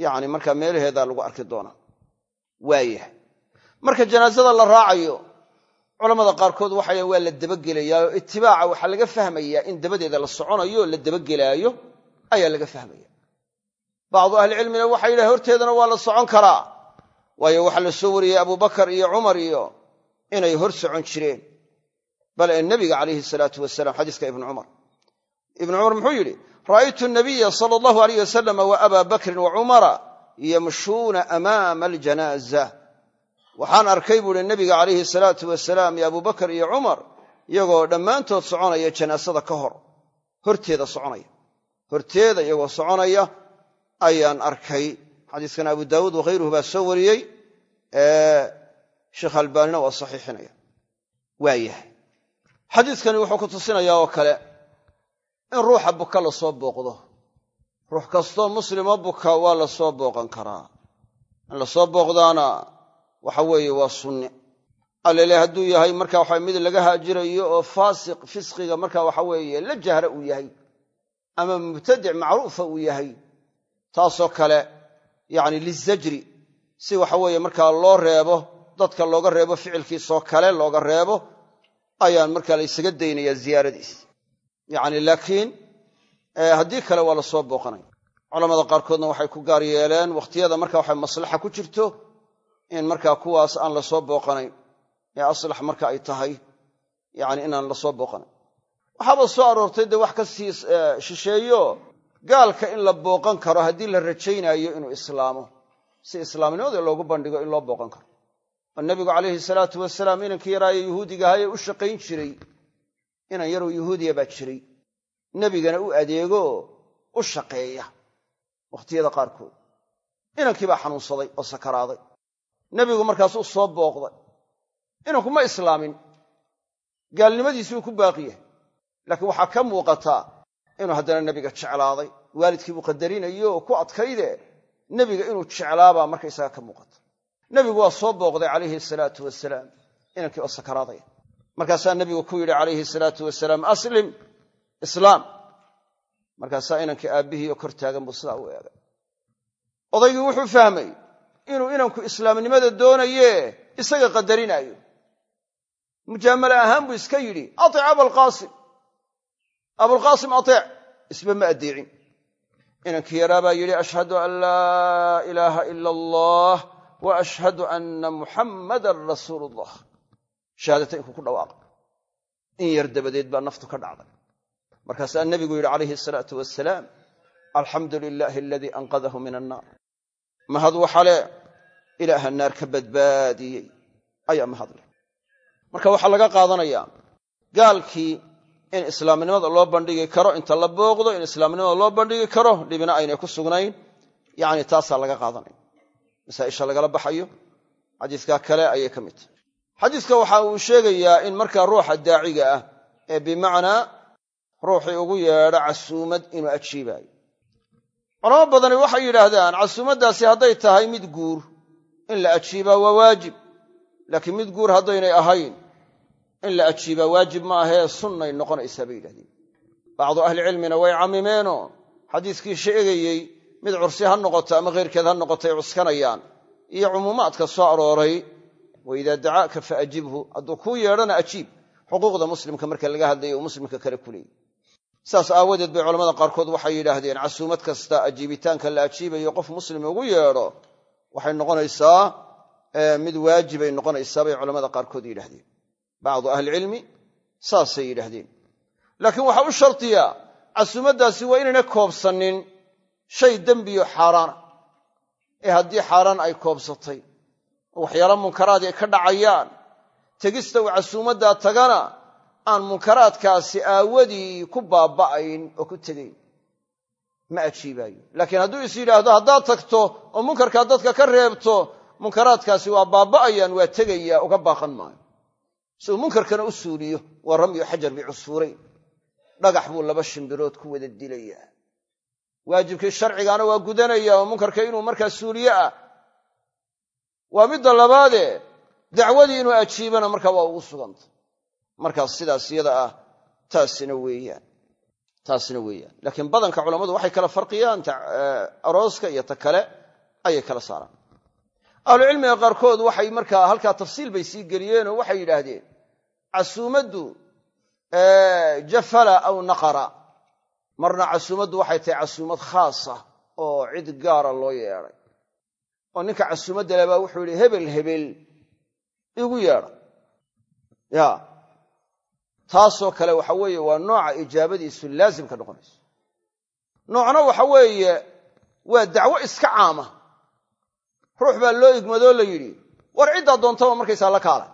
Yacni markaa meelaheedaa lagu arki doonaa waayahay marka janaasada la raacayo culamada qaarkood waxay waa la dabagelayaa oo itibaaca waxaa laga fahmayaa in dabadeeda la soconayo la dabagelaayo ayaa laga fahmaya bacdu ahlicilmina waxay yidhahen horteedana waa la socon karaa. Waayo waxaa la soo wariyey abubakar iyo cumar iyo inay hor socon jireen. Bal ee nebiga calayhi salaatu wasalaam xadiiska ibnu cumar. Ibnu cumar muxuu yidhi ra'aytu nabiya sala allahu alayh wasalam wa abaa bakrin wa cumara yamshuuna amaama aljanaaza waxaan arkay buuhi nebiga calayhi salaatu wasalaam iyo abubakar iyo cumar iyagoo dhammaantood soconaya janaasada ka hor horteeda soconaya horteeda iyagoo soconaya ayaan arkay xadiiskan abu daawuud wakhayruhu baa soo wariyey sheekh albaanina waa saxiixinaya waayahay xadiidkani wuxuu ku tusinayaa oo kale in ruuxa buka la soo booqdo. Ruux kastoo muslimo buka waa la soo booqan karaa. In la soo booqdaana waxa weeye waa sunne allele hadduu yahay marka waxa mid laga haajirayo oo faasiq fisqiga marka waxa weeye la jahra uu yahay. Ama mubtadic macruufa uu yahay. Taasoo kale yacni lizajri si waxa weeye markaa loo reebo dadka looga reebo ficilkiisoo kale looga reebo ayaan markaa la ysaga daynayaa ziyaaradiis yacni laakiin haddii kale waa la soo booqanaya culamada qaarkoodna waxay ku gaar yeeleen wakhtiyada marka waxa maslaxa ku jirto in markaa kuwaas aan la soo booqanayn ee aslax marka ay tahay yani inaan la soo booqanayn waxaaba soo aroortay dee wax ka sii shisheeyo gaalka in la booqan karo haddii la rajaynaayo inuu islaamo. Si islaamnimada loogu bandhigo in loo booqan karo. Oo nebigu calayhi salaatu wasalaam inankii yaraaye yuhuudiga ahaye u shaqayn jiray inan yaroo yuhuudiya baa jiray. Nebigana u adeego u shaqeeya wakhtiyada qaarkood. Inankii baa xanuunsaday oo sakaraaday. Nebigu markaasuu soo booqday. Inanku ma islaamin. Gaalnimadiisii uu ku baaqi yahay. Laakiin waxaa ka muuqataa inuu haddana nebiga jeclaaday. Waalidkii buu qadarinayo ku adkayde nebiga inuu jeclaabaa markaysaga ka muuqata. Nebigu waa soo booqday calayhi salaatu wasalaam inankii oo sakaraadaya markaasaa nebigu ku yidhi calayhi salaatu wasalaam aslim islaam. Markaasaa inankii aabbihii oo kor taagan buu sidaa u eegay. Odaygii wuxuu fahmay inuu inanku islaamnimada doonaye isaga qadarinaayo. Mujaamale ahaan buu iska yidhi atic abalqaasim abulqaasim ateec isba ma addeecin. Inankii yaraa baa yidhi ashhadu an laa ilaaha ila allah wa ashhadu anna muxammadan rasuulu shahaadataynku ku dhawaaqa in yar dabadeed baa naftu ka dhacday. Markaasaa nebigu yidhi calayhi asalaatu wasalaam alxamdu lilaahi aladii anqadahu min annaar mahad waxale ilaaha naar ka badbaadiyey. Ayaa mahadleh marka waxaa laga qaadanayaa gaalkii in islaamnimada loo bandhigi karo inta la booqdo in islaamnimada loo bandhigi karo dhibina aynay ku sugnayn. Yacni taasaa laga qaadanaya. Masaa'isha lagala baxayo xadiiskaa kale ayay ka mid tahay xadiiska waxa uu sheegayaa in markaa ruuxa daaciga ah ee bimacnaa ruuxii ugu yeedho casuumad inuu ajiibaayo. Culamo badani waxay yidhaahdaan casuumaddaasi hadday tahay mid guur. In la ajiibaa waa waajib. Laakiin mid guur haddaynay ahayn in la ajiibaa waajib ma ahee sunnay noqonaysaa bay yidhahdeen. Bacdu ahlicilmina way cammimeenoo xadiiskii sheegayey mid cursi ha noqoto ama khayrkeed ha noqotay cuskanayaan iyo cumuumaadka soo arooray wa idaa dacaaka fa ajibhu. Hadduu kuu yeedhana ajiib. Xuquuqda muslimka marka laga hadlaya uu muslimka kale ku saas aawadeed bay culamada qaarkood waxay yidhaahdeen casuumad kasta ajiibitaanka la ajiibayo qof muslim ugu yeedho waxay noqonaysaa mid waajibay noqonaysaa bay culamada qaarkood yidhahdeen bacdu ahlicilmi saasay yidhaahdeen. Laakiin waxaa u shardiya casuumaddaasi waa inayna koobsanin shay dembiyo xaaraana ee haddii xaaraan ay koobsatay oo waxyaala munkaraad ay ka dhacayaan. Tegista uu casuumaddaa tagana aan munkaraadkaasi aawadii ku baaba'ayn oo ku tegayn. Ma ajiibaayo. Laakiin hadduu is yidhaahdo haddaad tagto oo munkarkaa dadka ka reebto munkaraadkaasi waa baaba'ayaan waa tegayaa uga baaqan maayo. Si munkarkana u suuliyo waa ramyu xajar bicusfuurayn dhagax buu laba shimbirood ku wada dilayaa. Waajibkii sharcigaana waa gudanaya oo munkarka inuu markaa suuliye ah waa midda labaadee dacwadii inuu ajiibana markaa waa ugu suganta markaas sidaas iyada ah taasina weeyaan taasina weeyaan. Laakiin badanka culammadu waxay kala farqiyaan arooska iyo ta kale ayay kala saaraan. Ahlucilmiga qaarkood waxay markaa halkaa tafsiil bay sii geliyeenoo waxay yidhaahdeen casuumaddu jafala aw naqara. Marna casuumaddu waxay tahay casuumad khaasa oo cid gaara loo yeedhay oo ninka casuumadda le baa wuxuu yidhi hebel hebel igu yeedha ya. Taasoo kale waxa weeye waa nooca ijaabadiisu laazim ka noqonayso. Noocna waxa weeye waa dacwo iska caama. Ruux baa loo igmadoo la yidhi war ciddaa doontaba markaysaa la kaala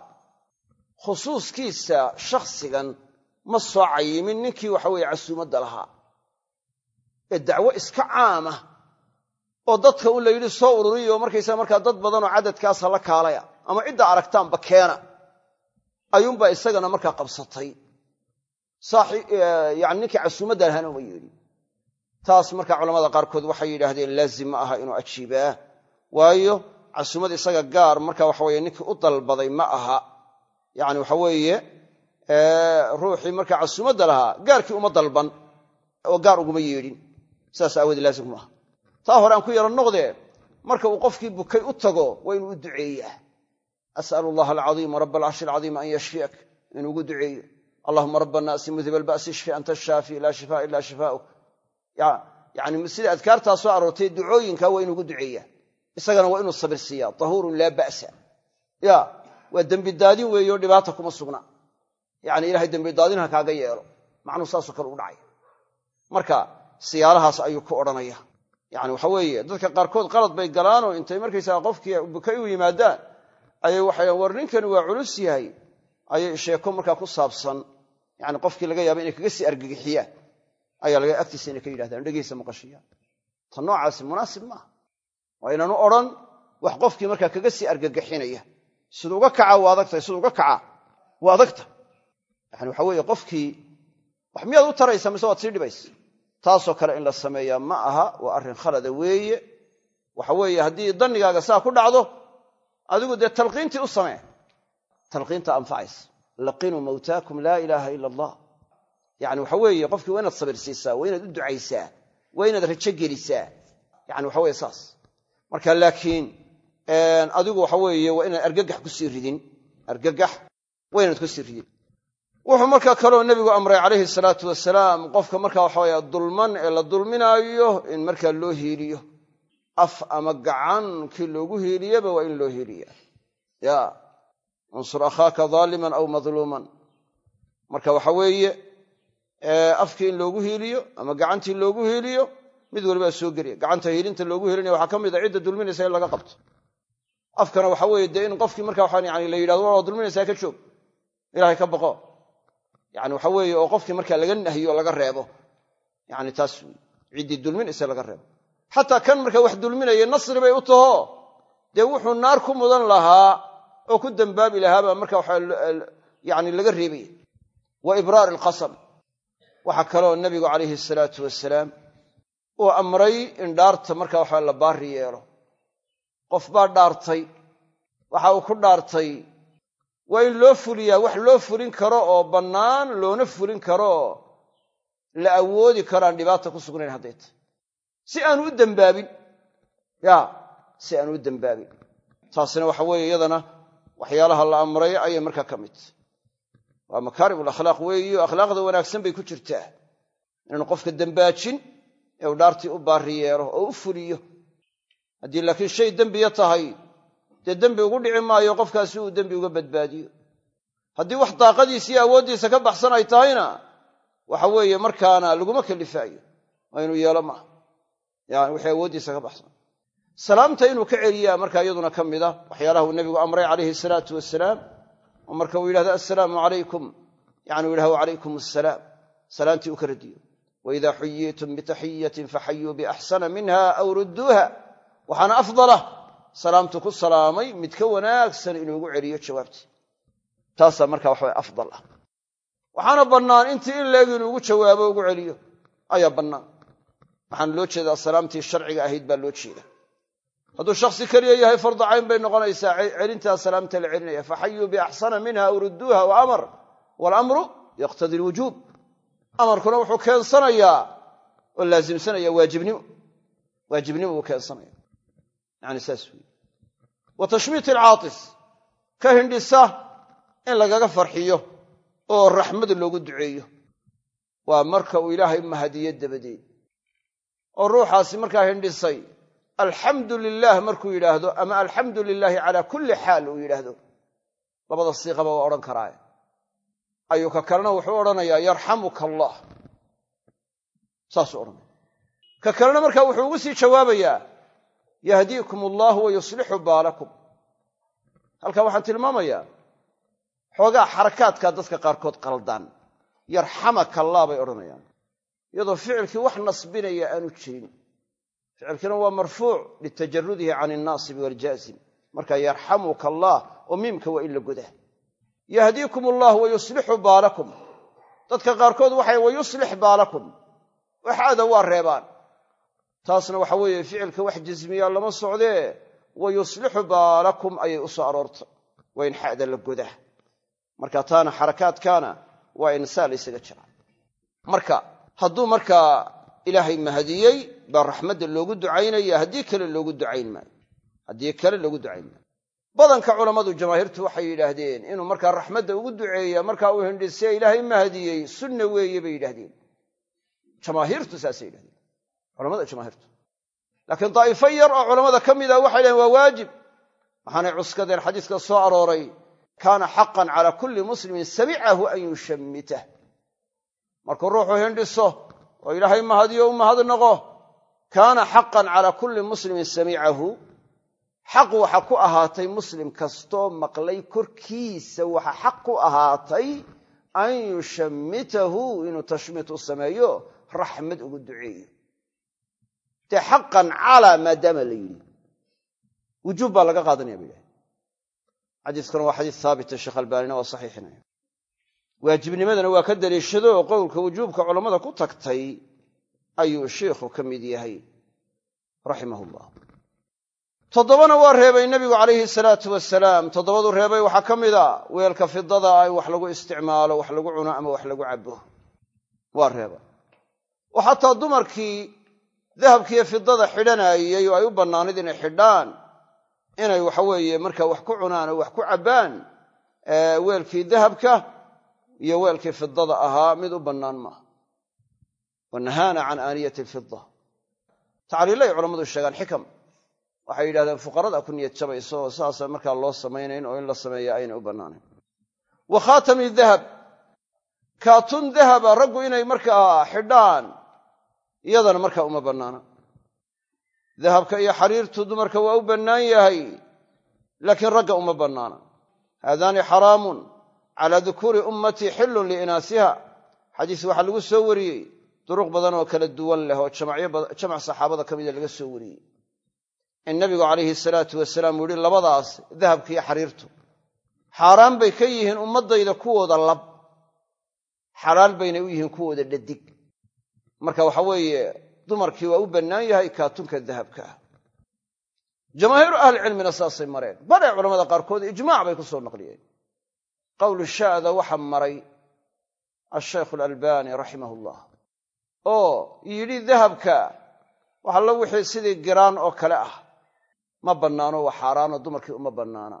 khusuuskiisa shakhsigan ma soo cayimin ninkii waxa weeye casuumadda lahaa. Ee dacwo iska caama oo dadka un la yidhi soo ururiyo markaysaa markaa dad badanoo cadadkaasa la kaalaya ama cidda aragtaanba keena ayuunbaa isagana markaa qabsatay. Yani ninkii casuumadda lahaana uma yeedhin taas markaa culamada qaarkood waxay yidhaahdeen laazim ma aha inuu ajiibaa waayo casuumad isaga gaar marka waxaweye ninkii u dalbaday ma aha. Yani waxa weeye ruuxii markaa casuumadda lahaa gaarkii uma dalban oo gaar uguma yeedhin. Sidaas aawoodee laazim kuma aha taa hore aan ku yaro noqdee marka uu qofkii bukay u tago waa inuu u duceeyaa as'alu allaha alcadiima raba alcarshi alcadiima an yashfiyak inuu ugu duceeyo. Allahuma raba annaasi mudhib alba'si ishfi anta shaafi laa shifaa ila shifaa'uk. Yani sida adkaartaa aroortay ducooyinka waa inuu ugu duceeyaa isagana waa inuu sabir siiyaa tahuurun laa ba'sa. Ya waa dembidaadin weeyo dhibaata kuma sugna. Yani ilahay dembidaadin ha kaaga yeelo. Macnuu saasoo kale u dhacay. Marka siyaalahaas ayuu ku odhanaya yani waxa weeye dadka qaarkood qalad bay galaanoo intay markaysaga qofkii bukay u yimaadaan ayay waxay war ninkani waa culus yahay ayay sheeko markaa ku saabsan. Yani qofkii laga yaaba inay kaga sii argagixiyaan ayaa laga agtiisa inay ka yidhahdaan dhegeysa maqashiyaan ta noocaasi munaasib maaha waa inaanu odhan wax qofkii markaa kaga sii argagixinaya. Siduu uga kaca waa adagtahay siduu uga kaca waa adagta yani waxa weeye qofkii wax miyaad u taraysa mise waad sii dhibaysa taasoo kale in la sameeyaa ma aha waa arrin khalada weeye. Waxa weeye haddii dannigaaga saa ku dhacdo adigu dee talqiintii u samee. Talqiinta anfacaysa laqinuu mawtaakum laa ilaaha ila allah. Yani waxa weeye qofkii waa inaad sabirsiisaa waa inaad u ducaysaa waa inaad rajo gelisaa. Yani waxa weye saas. Marka laakiin adigu waxa weeye waa inaad argagax ku sii ridin. Argagax waa inaad ku sii ridin wuxuu markaa kaloo nebigu amray calayhi salaatu wasalaam qofka markaa waxaweye dulman ee la dulminaayo in markaa loo hiiliyo af ama gacan kii loogu hiiliyaba waa in loo hiiliya ya unsur akhaaka daaliman aw madluuman. Marka waxa weeye afkii in loogu hiiliyo ama gacantii loogu hiiliyo mid walibaa soo geliya gacanta hiilinta loogu hiilinaya waxaa ka mid a cidda dulminaysa in laga qabto. Afkana waxa weeye dee in qofkii marka waxaa yani la yidhahdo waa dulminaysaa ka joog ilahay ka baqo yani waxa weeye oo qofkii markaa laga nahyo laga reebo. Yani taas ciddii dulminaysa laga reebo. Xataa kan marka wax dulminaya nasri bay u taho dee wuxuu naar ku mudan lahaa oo ku dembaabi lahaabaa marka yani laga reebaya. Wa ibraar alqasam. Waxaa kaloo nabigu calayhi salaatu wasalaam uu amray in dhaarta marka waxa la baari yeelo. Qof baa dhaartay. Waxa uu ku dhaartay waa in loo fuliyaa wax loo fulin karo oo bannaan loona fulin karo oo la awoodi karaan dhibaata ku sugnayn hadday tahy si aanu u dembaabin ya si aanu u dembaabin taasina waxa weeye iyadana waxyaalaha la amray ayay markaa ka mid. Waa makaarim alakhlaaq weeyo akhlaaqda wanaagsan bay ku jirtaa. Inaanu qofka dembaajin ee uu dhaartii u baari yeelo oo u fuliyo. Haddii laakiin shay dembiya tahay dee dembi ugu dhici maayo qofkaasi uu dembi uga badbaadiyo. Haddii wax daaqadiisa iyo awooddiisa ka baxsan ay tahayna waxa weeye markaana laguma kalifaayo waa inuu yeelo maaha yani wixii awooddiisa ka baxsan. Salaamta inuu ka celiyaa markaa iyaduna ka mid a waxyaalaha uu nebigu amray calayhi salaatu wasalaam oo marka uu yidhahdo assalaamu calaykum. Yani uu yidhahdo calaykum assalaam salaamtii uu ka radiyo. Waidaa xuyiitum bitaxiyatin faxayuu biaxsana minha aw rudduuha. Waxaana afdalah salaamtu ku salaamay mid ka wanaagsan inuugu celiyo jawaabtii. Taasaa marka waxawa afdal ah. Waxaana bannaan intii in leeg inuugu jawaabo ugu celiyo. Ayaa bannaan. Waxaana loo jeedaa salaamtii sharciga ahayd baa loo jeeda hadduu shaksi keliya yahay fardu cayn bay noqonaysaa celintaa salaamta la celinaya. Faxayuu biaxsana minha aw rudduuha wa amar waalamru yaqtadi lwujuub amarkuna wuxuu keensanayaa oo laasimsanaya waajibnimo. Waajibnimo buu keensanaya yani saas wey wa tashmiit alcaatis ka hindhisa in lagaga farxiyo oo raxmad loogu duceeyo. Waa marka uu ilaahay mahadiyo dabadeed. Oo ruuxaasi markaa hindhisay alxamdu lilaah markuu yidhaahdo ama alxamdu lilaahi calaa kulli xaal uu yidhaahdo. Labada siiqaba waa odhan karaaye ayuu ka kalena wuxuu odhanayaa yarxamuka allah saasuu odhanaya. Ka kalena markaa wuxuu ugu sii jawaabayaa yahdiikum allahu wa yuslixu baalakum. Halkaa waxaan tilmaamayaa xoogaa xarakaadkaa dadka qaarkood qaldaan. Yarxamaka allah bay odhanayaan. Iyadoo ficilkii wax nasbinaya aanu jirin. Ficilkiina waa marfuuc litajarudihi can alnaasibi waaljaasim marka yarxamuka allah oo miimka waa in la godaa. Yahdiikum allahu wa yuslixu baalakum. Dadka qaarkood waxay wa yuslix baalakum. Waxaada waa reebaan taasna waxa weeye ficilka wax jasmiyaa lama socdee. Wa yuslixu baalakum ayay u soo aroortay. Waa in xa'da la godaa marka taana xarakaadkaana waa in saa la ysaga jiraa marka hadduu markaa ilaahay mahadiyey baa raxmadda loogu ducaynaya haddii kale loogu ducayn maayo. Haddii kale loogu ducayn maayo. Badanka culammadu jamaahiirtu waxay yidhaahdeen inuu markaa raxmadda ugu duceeya markaa uu hindhisee ilaahay mahadiyey sunna weeye bay yidhahdeen jamaahiirtu saasay yidhahdeen culamada jamaahiirtu laakiin daa'ifo yar oo culammada ka mid ah waxay dhaheen waa waajib. Waxaanay cuskadeen xadiiska soo arooray kaana xaqan cala kulli muslimin samicahu an yushammitah markuu ruuxu hindhiso oo ilaahay mahadiyo u mahadnaqo kaana xaqan cala kulli muslimin samicahu xaq waxa ku ahaatay muslim kastoo maqlay korkiisa waxa xaq ku ahaatay an yushammitahu inuu tashmiit u sameeyo raxmad ugu duceeyo dee xaqan calaa maadaama la yidhi. Wujuub baa laga qaadanaya bay dhahay xadiiskuna waa xadiis haabita sheekh albaanina waa saxiixinaya. Waajibnimadana waa ka daliishado oo qowlka wujuubka culammada ku tagtay ayuu sheikhu ka mid yahay raximah llah toddobana waa reebay nebigu calayhi salaatu wasalaam toddobadu reebay waxaa ka mid a weelka fidada ah in wax lagu isticmaalo wax lagu cuno ama wax lagu cabo waa reeba. Oo dumarkii dahabkiiyo fidada xidhanayey oo ay u bannaanayd inay xidhaan inay waxaweeye markaa wax ku cunaan oo wax ku cabbaan weelkii dahabka iyo weelkii fidada ahaa mid u bannaan maaha. Wa nahaana can aaniyati alfida tacliilay culammadu sheegaan xikam. Waxay yidhahdeen fuqarada ku niyad jabayso oo saasa markaa loo samaynayn oo in la sameeya ayna u bannaanayn wa khaatami dahab. Kaatun dahaba raggu inay markaa xidhaan iyadana markaa uma bannaana. Dahabka iyo xariirtu dumarka waa u bannaan yahay laakiin ragga uma bannaana. Haadaani xaraamun calaa dukuuri ummatii xillun liinaasiha. Xadiis waxaa lagu soo wariyey duruq badan oo kala duwan leh oo jamac saxaabada ka mida laga soo wariyey. In nabigu calayhi salaatu wasalaam uu yihi labadaas dahabka iyo xariirtu xaaraan bay ka yihiin ummaddayda kuwooda lab. Xalaal baynay u yihiin kuwooda dhadig marka waxa weeye dumarkii waa u bannaan yahay kaatunka dahabka. Ah jamaahiiru ahlicilmina saasay mareen. Bale culamada qaarkood ijmaac bay ku soo naqliyeen. Qowlu shaada waxa maray ashaykhu alalbani raximah llah oo yidhi dahabka waxallo wixii sidii giraan oo kale ah. Ma bannaano waa xaaraano dumarkii uma bannaana.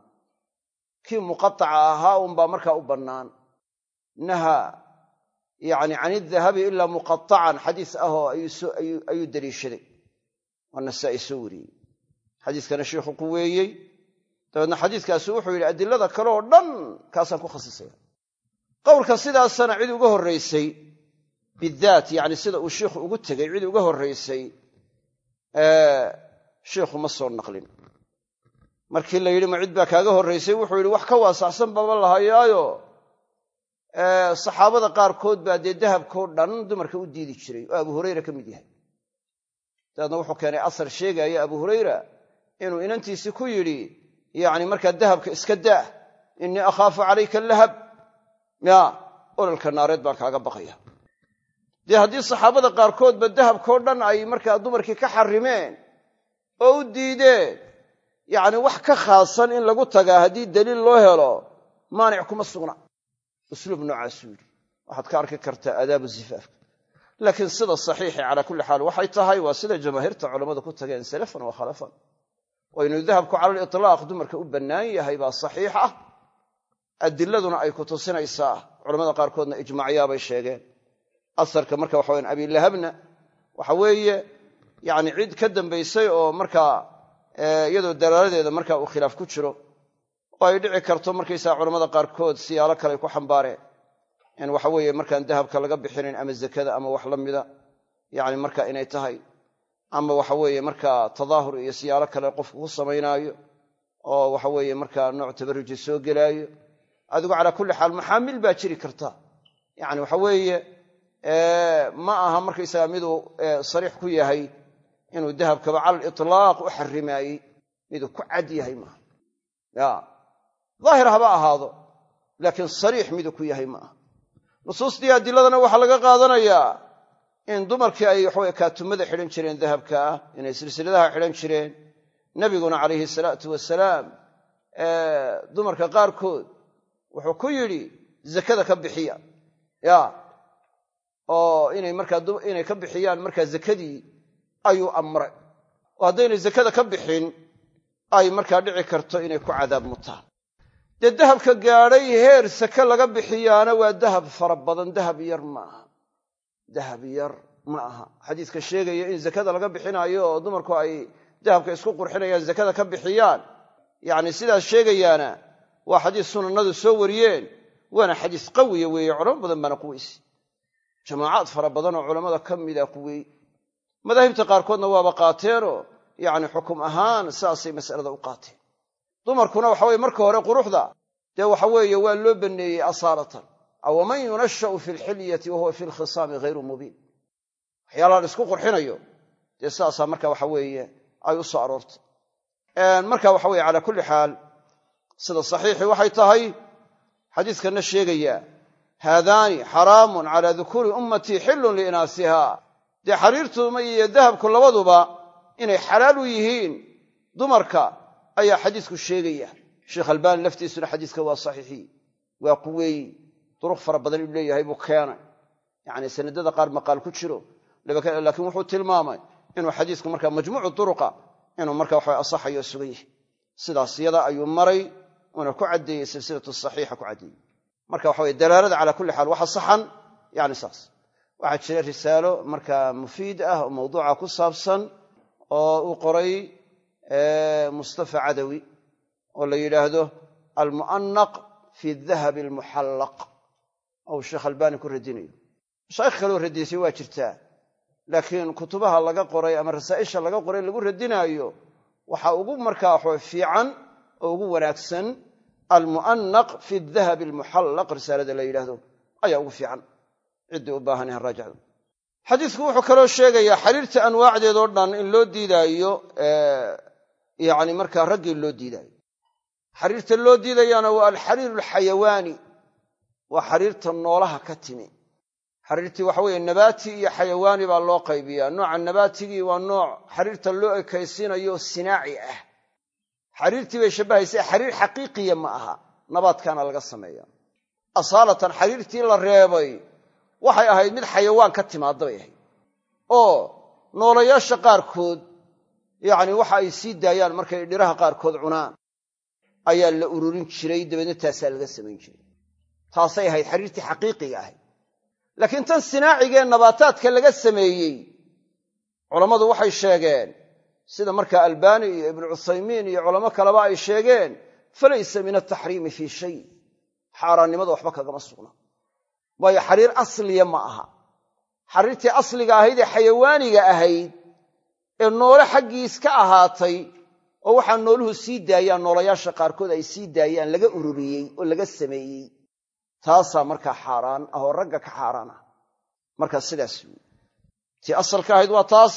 Kii muqataca ahaa unbaa markaa u bannaan. Naha yacni can idahabi ilaa muqatacan xadiis ah oo ayuu daliishaday waa nasaa'i soo wariyey xadiiskana sheikhu ku weeyey. Dabeedna xadiiskaasi wuxuu yidhi adilada kale oo dhan kaasaan ku khasisaya. Qowlka sidaasana cid uga horraysay bidaat yacni sida uu sheikhu ugu tegey cid uga horraysay sheikhu ma soo naqlin. Markii la yidhi ma cid baa kaaga horraysay wuxuu yidhi wax ka waasaxsan baba lahayaayo saxaabada qaarkood baa dee dahabkao dhan dumarka u diidi jiray oo abu hurayra ka mid yahay. Dabeedna wuxuu keenay asar sheegaya abu hurayra inuu inantiisii ku yidhi yacni markaa dahabka iska daah innii akhaafu calayka lahab. Ya ololka naareed baan kaaga baqaya. Dee haddii saxaabada qaarkoodba dahabkao dhan ay markaa dumarkii ka xarrimeen oo u diideen yacni wax ka khaasan in lagu tagaa haddii daliil loo helo maanic kuma sugna usluub noocaasuu yidhi. Waxaad ka arki kartaa aadaabu zifaafka laakiin sida saxiixi calaa kulli xaal waxay tahay waa sida jamaahiirta culammadu ku tageen salafan wa khalafan. Oo inuu dahabku cala litlaaq dumarka u bannaan yahay baa saxiix ah. Adiladuna ay ku tusinaysaa. Culamada qaarkoodna ijmaacyaabay sheegeen. Asarka marka waxa wayaan abilahabna waxa weeye yacni cid ka dambaysay oo markaa iyadoo dalaaladeeda marka uu khilaaf ku jiro oo ay dhici karto markaysaa culamada qaarkood siyaalo kale ay ku xambaareen in waxa weeye markaan dahabka laga bixinin ama zakada ama wax la mida yacni marka inay tahay ama waxa weeye markaa tadaahur iyo siyaalo kale qofku ku samaynaayo oo waxa weeye markaa nooc tabaruji soo gelaayo adigu calaa kulli xaal maxaamil baa jiri karta. Yacni waxa weeye ma aha markaysaga miduu sariix ku yahay inuu dahabkaba cala litlaaq u xarimaayey miduu ku cad yahay maaha daahir haba ahaado laakiin sariix miduu ku yahay ma aha nusuustii adiladana waxaa laga qaadanayaa in dumarkii ay waxaweye kaatumada xidhan jireen dahabka ah inay silsiladaha xidhan jireen nebiguna calayhi salaatu wasalaam dumarka qaarkood wuxuu ku yidhi zakada ka bixiya. Ya oo inay ka bixiyaan markaa zakadii ayuu amray. Oo haddaynay zakada ka bixin ay markaa dhici karto inay ku cadaab mutaan dee dahabka gaadhay heer sake laga bixiyaana waa dahab fara badan dahab yar ma aha. Dahab yar ma aha. Xadiiska sheegaya in zakada laga bixinaayo oo dumarku ay dahabka isku qurxinayaan zakada ka bixiyaan. Yacni sidaas sheegayaana waa xadiis sunanadu soo wariyeen waana xadiis qawiya weeye culamo badan baana quweyse jamaacaad fara badan oo culammada ka mida quwey madaahibta qaarkoodna waaba qaateenoo yacni xukum ahaan saasay mas'alada u qaateen dumarkuna waxa weye marka hore quruxda dee waxa weeye waa loo baneeyey asaalatan awaman yunasha'u fi lxilyati wahuwa fi lkhisaami ghayru mubiin. Waxyaalaha la isku qurxinayo dee sidaasaa marka waxa weeye ay u soo aroortay. Marka waxa weye calaa kulli xaal sida saxiixii waxay tahay xadiiskanna sheegaya haadaani xaraamun calaa dukuuri ummatii xillun liinaasiha. Dee xariirtuma iyo dahabku labaduba inay xalaal u yihiin dumarka ayaa xadiisku sheegaya. Sheekh albaani laftiisuna xadiiska waa saxiixi. Waa quweey duruq fara badan inuu leeyahay buu keenay. Yacni sanadada qaar maqaal ku jiro. Laakiin wuxuu tilmaamay inuu xadiisku marka majmuucu duruqa inuu marka waxa asaxayo sugan yahay sidaas yada ayuu maray uuna ku caddeeyey silsilatu saxiixa ku caddeeyey marka waxa weye dalaalada calaa kulli xaal waxa saxan yani saas. Waxaa jira risaalo marka mufiid ah oo mawduuca ku saabsan oo uu qoray mustafa cadawi oo la yidhaahdo almu'anaq fi dahabi almuxallaq ou sheekh albaani ku radinayo. Mashaayikh kaleo radiysay waa jirtaa laakiin kutubaha laga qoray ama rasaa'isha laga qoray lagu radinaayo waxaa ugu markaa fiican oo ugu wanaagsan almu'anaq fi dahabi almuxallaq risaalada la yidhaahdo ayaa ugu fiican. Ciddii u baahan ha raajacdo. Xadiisku wuxuu kaloo sheegayaa xariirta anwaacdeedoo dhan in loo diidaayo yani markaa raggii loo diidaayo xariirta loo diidayaana waa alxariiru alxayawaani waa xariirta noolaha ka timi. Xariirtii waxa weeye nabaati iyo xayawaani baa loo qaybiyaa. Nooca nabaatigii waa nooc xariirta loo ekaysiinayo sinaaci ah. Xariirtii bay shabbahaysa xariir xaqiiqiya ma aha. Nabaadkaana laga sameeya asaalatan xariirtii la reebay waxay ahayd mid xayawaan ka timaadda bay ahayd. Oo noolayaasha qaarkood yacni waxa ay sii daayaan markay dhiraha qaarkood cunaan. Ayaa la ururin jiray dabeedna taasaa laga samayn jiray. Taasay ahayd xariirtii xaqiiqiga ahayd. Laakiin tan sinaacigee nabaataadka laga sameeyey culammadu waxay sheegeen sida markaa albaani iyo ibnu cuthaymiin iyo culamo kaleba ay sheegeen falaysa min altaxriimi fii shay. Xaaraannimada waxba kagama sugna. Waayo xariir asliya ma aha. Xariirtii asliga ahayd ee xayawaaniga ahayd ee noole xaggiis ka ahaatay oo waxaa nooluhu sii daayaan noolayaasha qaarkood ay sii daayaan laga ururiyey oo laga sameeyey taasaa markaa xaaraan ah oo ragga ka xaaraan ah. Markaa sidaas wey tii asalka ahayd waa taas.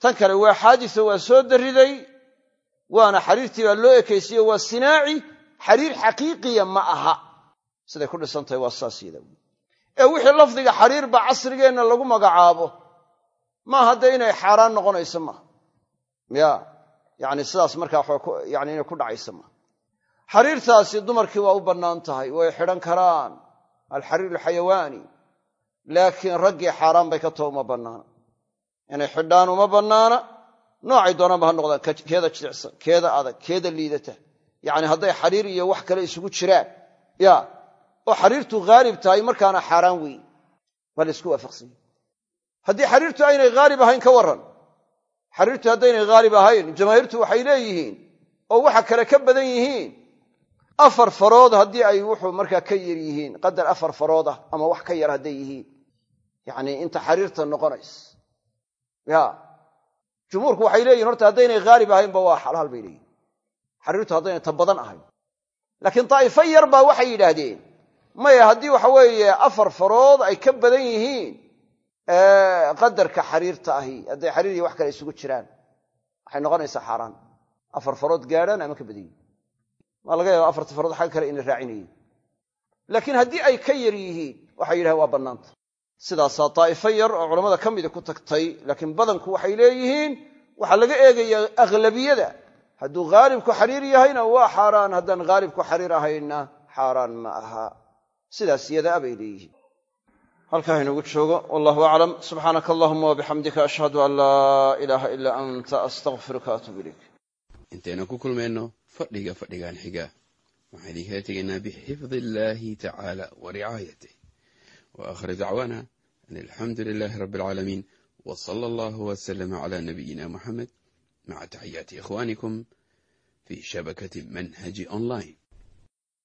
Tan kale waa xaadisa waa soo darriday waana xariirtii baa loo ekaysiye waa sinaaci xariir xaqiiqiya ma aha. Siday ku dhisantahay waa saas yada ee wixii lafdiga xariirba casrigeenna lagu magacaabo maaha dee inay xaaraan noqonayso maaha ya yacni sidaas markaa yani inay ku dhacayso maaha xariirtaasi dumarkii waa u bannaan tahay way xidhan karaan alxariir alxayawaani laakiin raggii xaaraan bay ka too uma bannaana. Inay xidhaan uma bannaana noocay doonaanba ha noqdaan keeda jilicsan keeda adag keeda liidata. Yacni hadday xariir iyo wax kale isugu jiraan. Ya oo xariirtu haalib tahay markaana xaaraan weeye waa la isku waafaqsanya haddii xariirtu aynay haalib ahayn ka warran. Xariirtu haddaynay haalib ahayn jamaahiirtu waxay leeyihiin oo waxa kale ka badan yihiin. Afar farood haddii ay wuxuu markaa ka yar yihiin qadar afar farood ah ama wax ka yar hadday yihiin. Yacnii inta xariirta noqonays. Ya jumhuurku waxay leeyihiin horta haddaynay haalib ahaynba waa xalaal bay leeyihiin xariirtu haddaynay ta badan ahayn. Laakiin daa'ifo yar baa waxay yidhaahdeen. Maya haddii waxa weeye afar farood ay ka badan yihiin qadarka xariirta ahi hadday xariir iyo wax kale isugu jiraan waxay noqonaysaa xaaraan. Afar farood gaadhaan ama ka badan yihiin maa laga yaaba afarta farood xagga kale ina raacinayeen laakiin haddii ay ka yar yihiin waxay yidhahen waa bannaanta. Sidaasaa daa'ifo yar oo culammada ka mida ku tagtay laakiin badanku waxay leeyihiin waxaa laga eegayaa aghlabiyada. Hadduu haalibku xariir yahayna waa xaaraan. Haddaan haalibku xariir ahayna xaaraan ma aha. Sidaas yadaa bay leeyihiin halkaa inoogu joogo wallahu aclam. Subxaanaka allahuma wabixamdika ashhadu an laa ilaaha ilaa anta astaqfiruka atuub ilayk. Intaynu ku kulmayno fadhiga fadhigan xiga. Waxaan idinkala tegaynaa bixifdi illaahi tacaala wa ricaayatih wa dacwaana an alxamdu lilaahi rabbi alcaalamiin w sala allahu wslama cala nabiyina muxamed maca taxiyaati ikhwanikum fi shabakati manhaji online